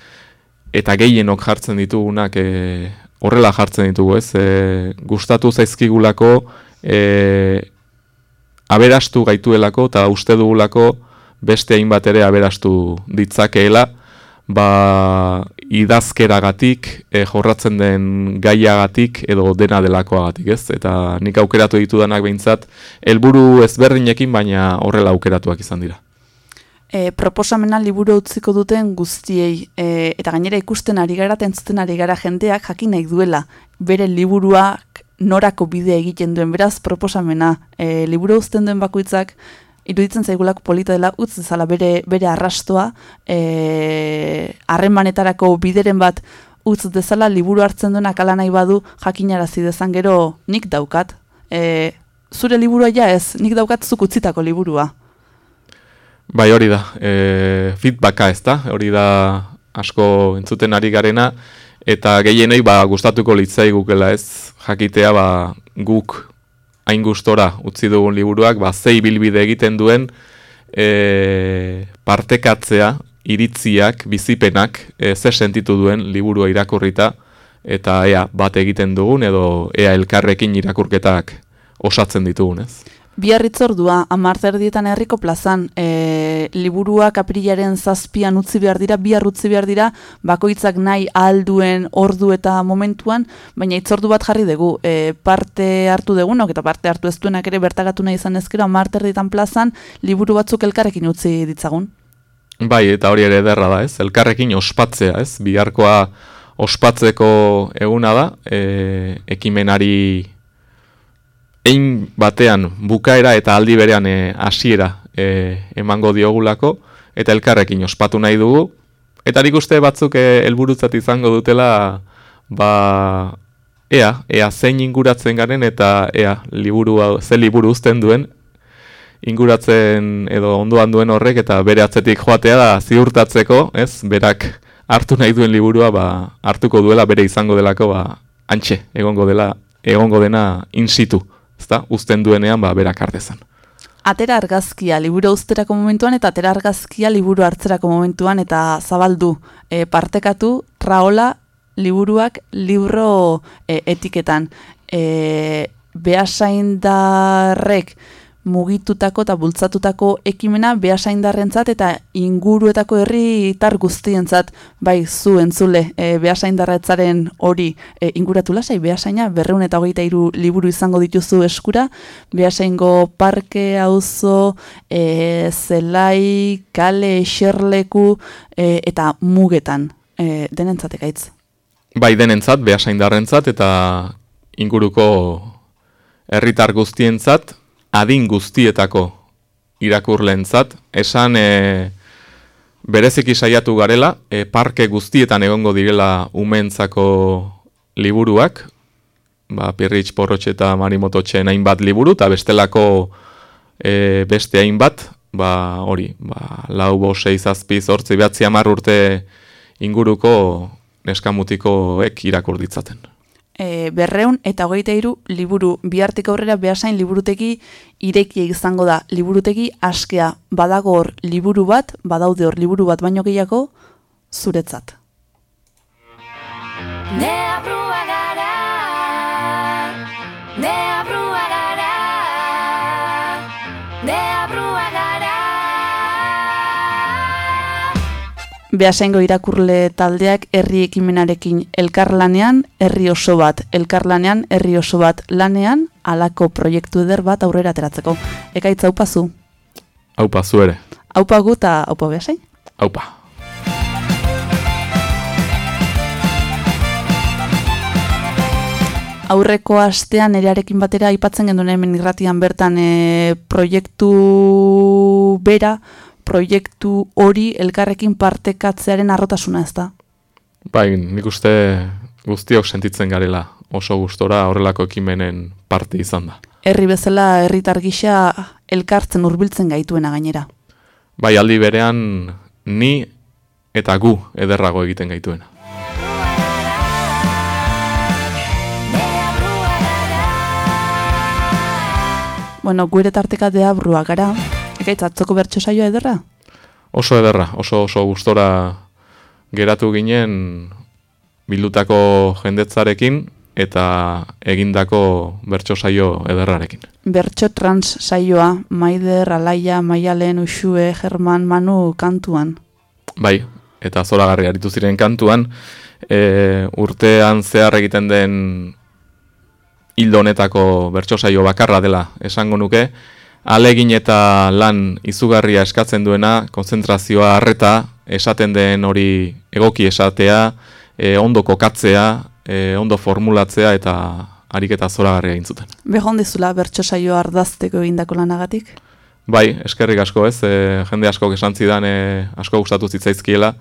S1: eta gehienok jartzen ditugunak e, horrela jartzen ditugu, ez? E, gustatu zaizkigulako, e, aberastu gaituelako, eta uste dugulako beste hainbat ere aberastu ditzakeela, ba, idazkeragatik, e, jorratzen den gaiagatik edo dena delakoagatik, ez? Eta nik aukeratu ditudanak behintzat, helburu ezberdinekin, baina horrela aukeratuak izan dira.
S3: E, proposamena liburu utziko duten guztiei, e, eta gainera ikusten ari gara, tentzuten ari gara jendeak jakin nahi duela, bere liburuak norako bide egiten duen, beraz proposamena, e, liburu uzten duen bakoitzak, iruditzen zaigulak polita dela utz dezala bere bere arrastoa eh harremanetarako bideren bat utz dezala liburu hartzen duenak ala nahi badu jakinarazi dezan gero nik daukat. E, zure liburua ja ez nik daukat zuk utzitako liburua.
S1: Bai hori da. E, feedbacka ez da hori da asko entzuten ari garena. Eta gehienei ba gustatuko litzaigukela ez? Jakitea ba guk hain gustora utzi dugun liburuak, ba, zei bilbide egiten duen e, partekatzea, iritziak, bizipenak, e, ze sentitu duen liburua irakurrita, eta ea bat egiten dugun, edo ea elkarrekin irakurketak osatzen ditugun, ez?
S3: Biarritzordua, amarterdietan herriko plazan, e, liburuak aprilaren zazpian utzi behar dira, bihar utzi behar dira, bakoitzak nahi alduen ordu eta momentuan, baina itzordu bat jarri dugu, e, parte hartu dugunok eta parte hartu ez duenak ere bertagatu nahi izan ezkero, amarterdietan plazan, liburu batzuk elkarrekin utzi ditzagun.
S1: Bai, eta hori ere derra da, ez? Elkarrekin ospatzea, ez? Biharkoa ospatzeko eguna da, e, ekimenari ein batean bukaera eta aldi berean e, hasiera e, emango diogulako eta elkarrekin ospatu nahi dugu eta nik uste batzuk e, helburutzat izango dutela ba ea ea zein inguratzen garen eta ea liburu ze liburu uzten duen inguratzen edo ondoan duen horrek eta bere atzetik joatea da ziurtatzeko, ez? Berak hartu nahi duen liburua ba hartuko duela bere izango delako ba antxe egongo dela egongo dena in situ ezta, uzten duenean ba berak artezan.
S3: Atera argazkia liburu uzterako momentuan eta atera argazkia liburu hartzerako momentuan eta zabaldu e, partekatu traola liburuak libro e, etiketan. E, behasaindarrek mugitutako eta bultzatutako ekimena behasaindarrentzat eta inguruetako herritar guztientzat. Bai zu entzule e, behasaindarretzaren hori e, inguratu lasai behasaina berreun eta hogeita iru liburu izango dituzu eskura. Behasaingo parke auzo e, zelai kale eserleku e, eta mugetan e, denentzat ekaitz.
S1: Bai denentzat behasaindarrentzat eta inguruko herritar guztientzat adin guztietako irakurlentzat, esan e, bereziki saiatu garela, e, parke guztietan egongo direla umentzako liburuak, ba, Pirritx, Porrotxe eta Marimototxe hainbat liburu, eta bestelako e, beste hainbat, ba, hori, ba, lau, bo, seiz, azpiz, hortzi, behatzi, amar urte inguruko neskamutikoek irakur ditzaten.
S3: E, berreun eta hogeita iru liburu. Bihartik aurrera behasain liburutegi irekia izango da. Liburutegi askea badago hor liburu bat, badaude hor liburu bat baino gehiago, zuretzat.
S4: Nea brua gara Nea
S3: Beasaingo irakurle taldeak herri ekimenarekin elkarlanean herri oso bat, elkarlanean herri oso bat lanean alako proiektu eder bat aurrera ateratzeko. Ekaitza aupazu.
S1: Haupa zu ere.
S3: Aupa gu eta aupa behasain.
S1: Haupa.
S3: Aurreko astean erearekin batera aipatzen genduen hemen irratian bertan e, proiektu bera, proiektu hori elkarrekin partekatzearen arrotasuna ez da.
S1: Bai, nik uste guztiok sentitzen garela oso gustora horrelako ekimenen parte izan da.
S3: Herri bezala herritar gisa elkartzen hurbiltzen gaituena gainera.
S1: Bai, aldi berean ni eta gu ederrago egiten gaituena.
S3: Bueno, gure tarteka deabrua gara. Ekaitz, atzoko bertso saioa ederra?
S1: Oso ederra, oso oso gustora geratu ginen bildutako jendetzarekin eta egindako bertso saio ederrarekin.
S3: Bertso trans saioa, Maider, Alaia, Maialen, Uxue, German, Manu kantuan.
S1: Bai, eta zoragarri aritu ziren kantuan, e, urtean zehar egiten den hildo honetako bertso saio bakarra dela esango nuke, alegin eta lan izugarria eskatzen duena, konzentrazioa harreta, esaten den hori egoki esatea, e, ondo kokatzea, e, ondo formulatzea eta ariketa zoragarria intzuten.
S3: Behon dizula bertso saioa ardazteko egindako lanagatik?
S1: Bai, eskerrik asko ez, e, jende asko esan zidan e, asko gustatu zitzaizkiela,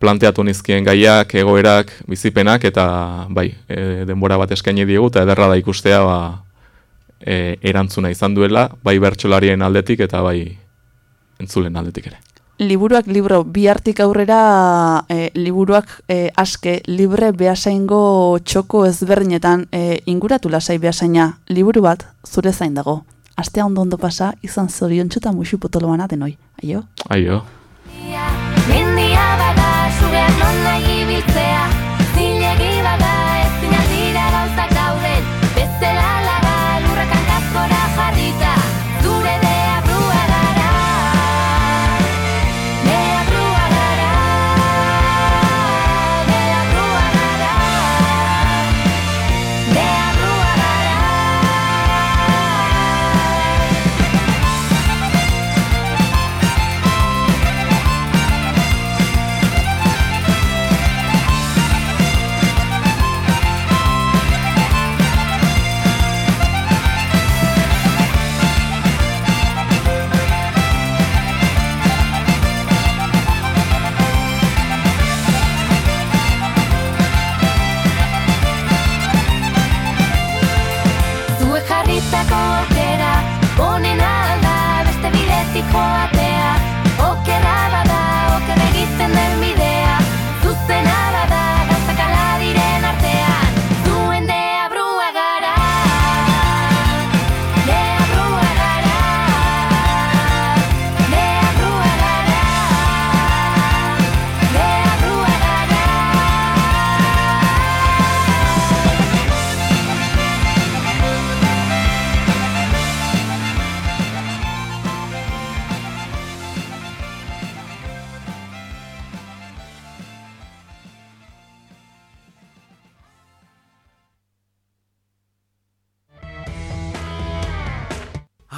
S1: planteatu nizkien gaiak, egoerak, bizipenak, eta bai, e, denbora bat eskaini diegu, eta ederra da ikustea ba, e, erantzuna izan duela, bai bertsolarien aldetik eta bai entzulen aldetik ere.
S3: Liburuak libro, bihartik aurrera e, liburuak e, aske, libre behasaingo txoko ezberdinetan e, inguratu lasai behasaina, liburu bat zure zain dago. Astea ondo ondo pasa, izan zorion txuta musu potoloana denoi. Aio?
S1: Aio.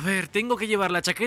S14: A ver, tengo que llevar la chaqueta.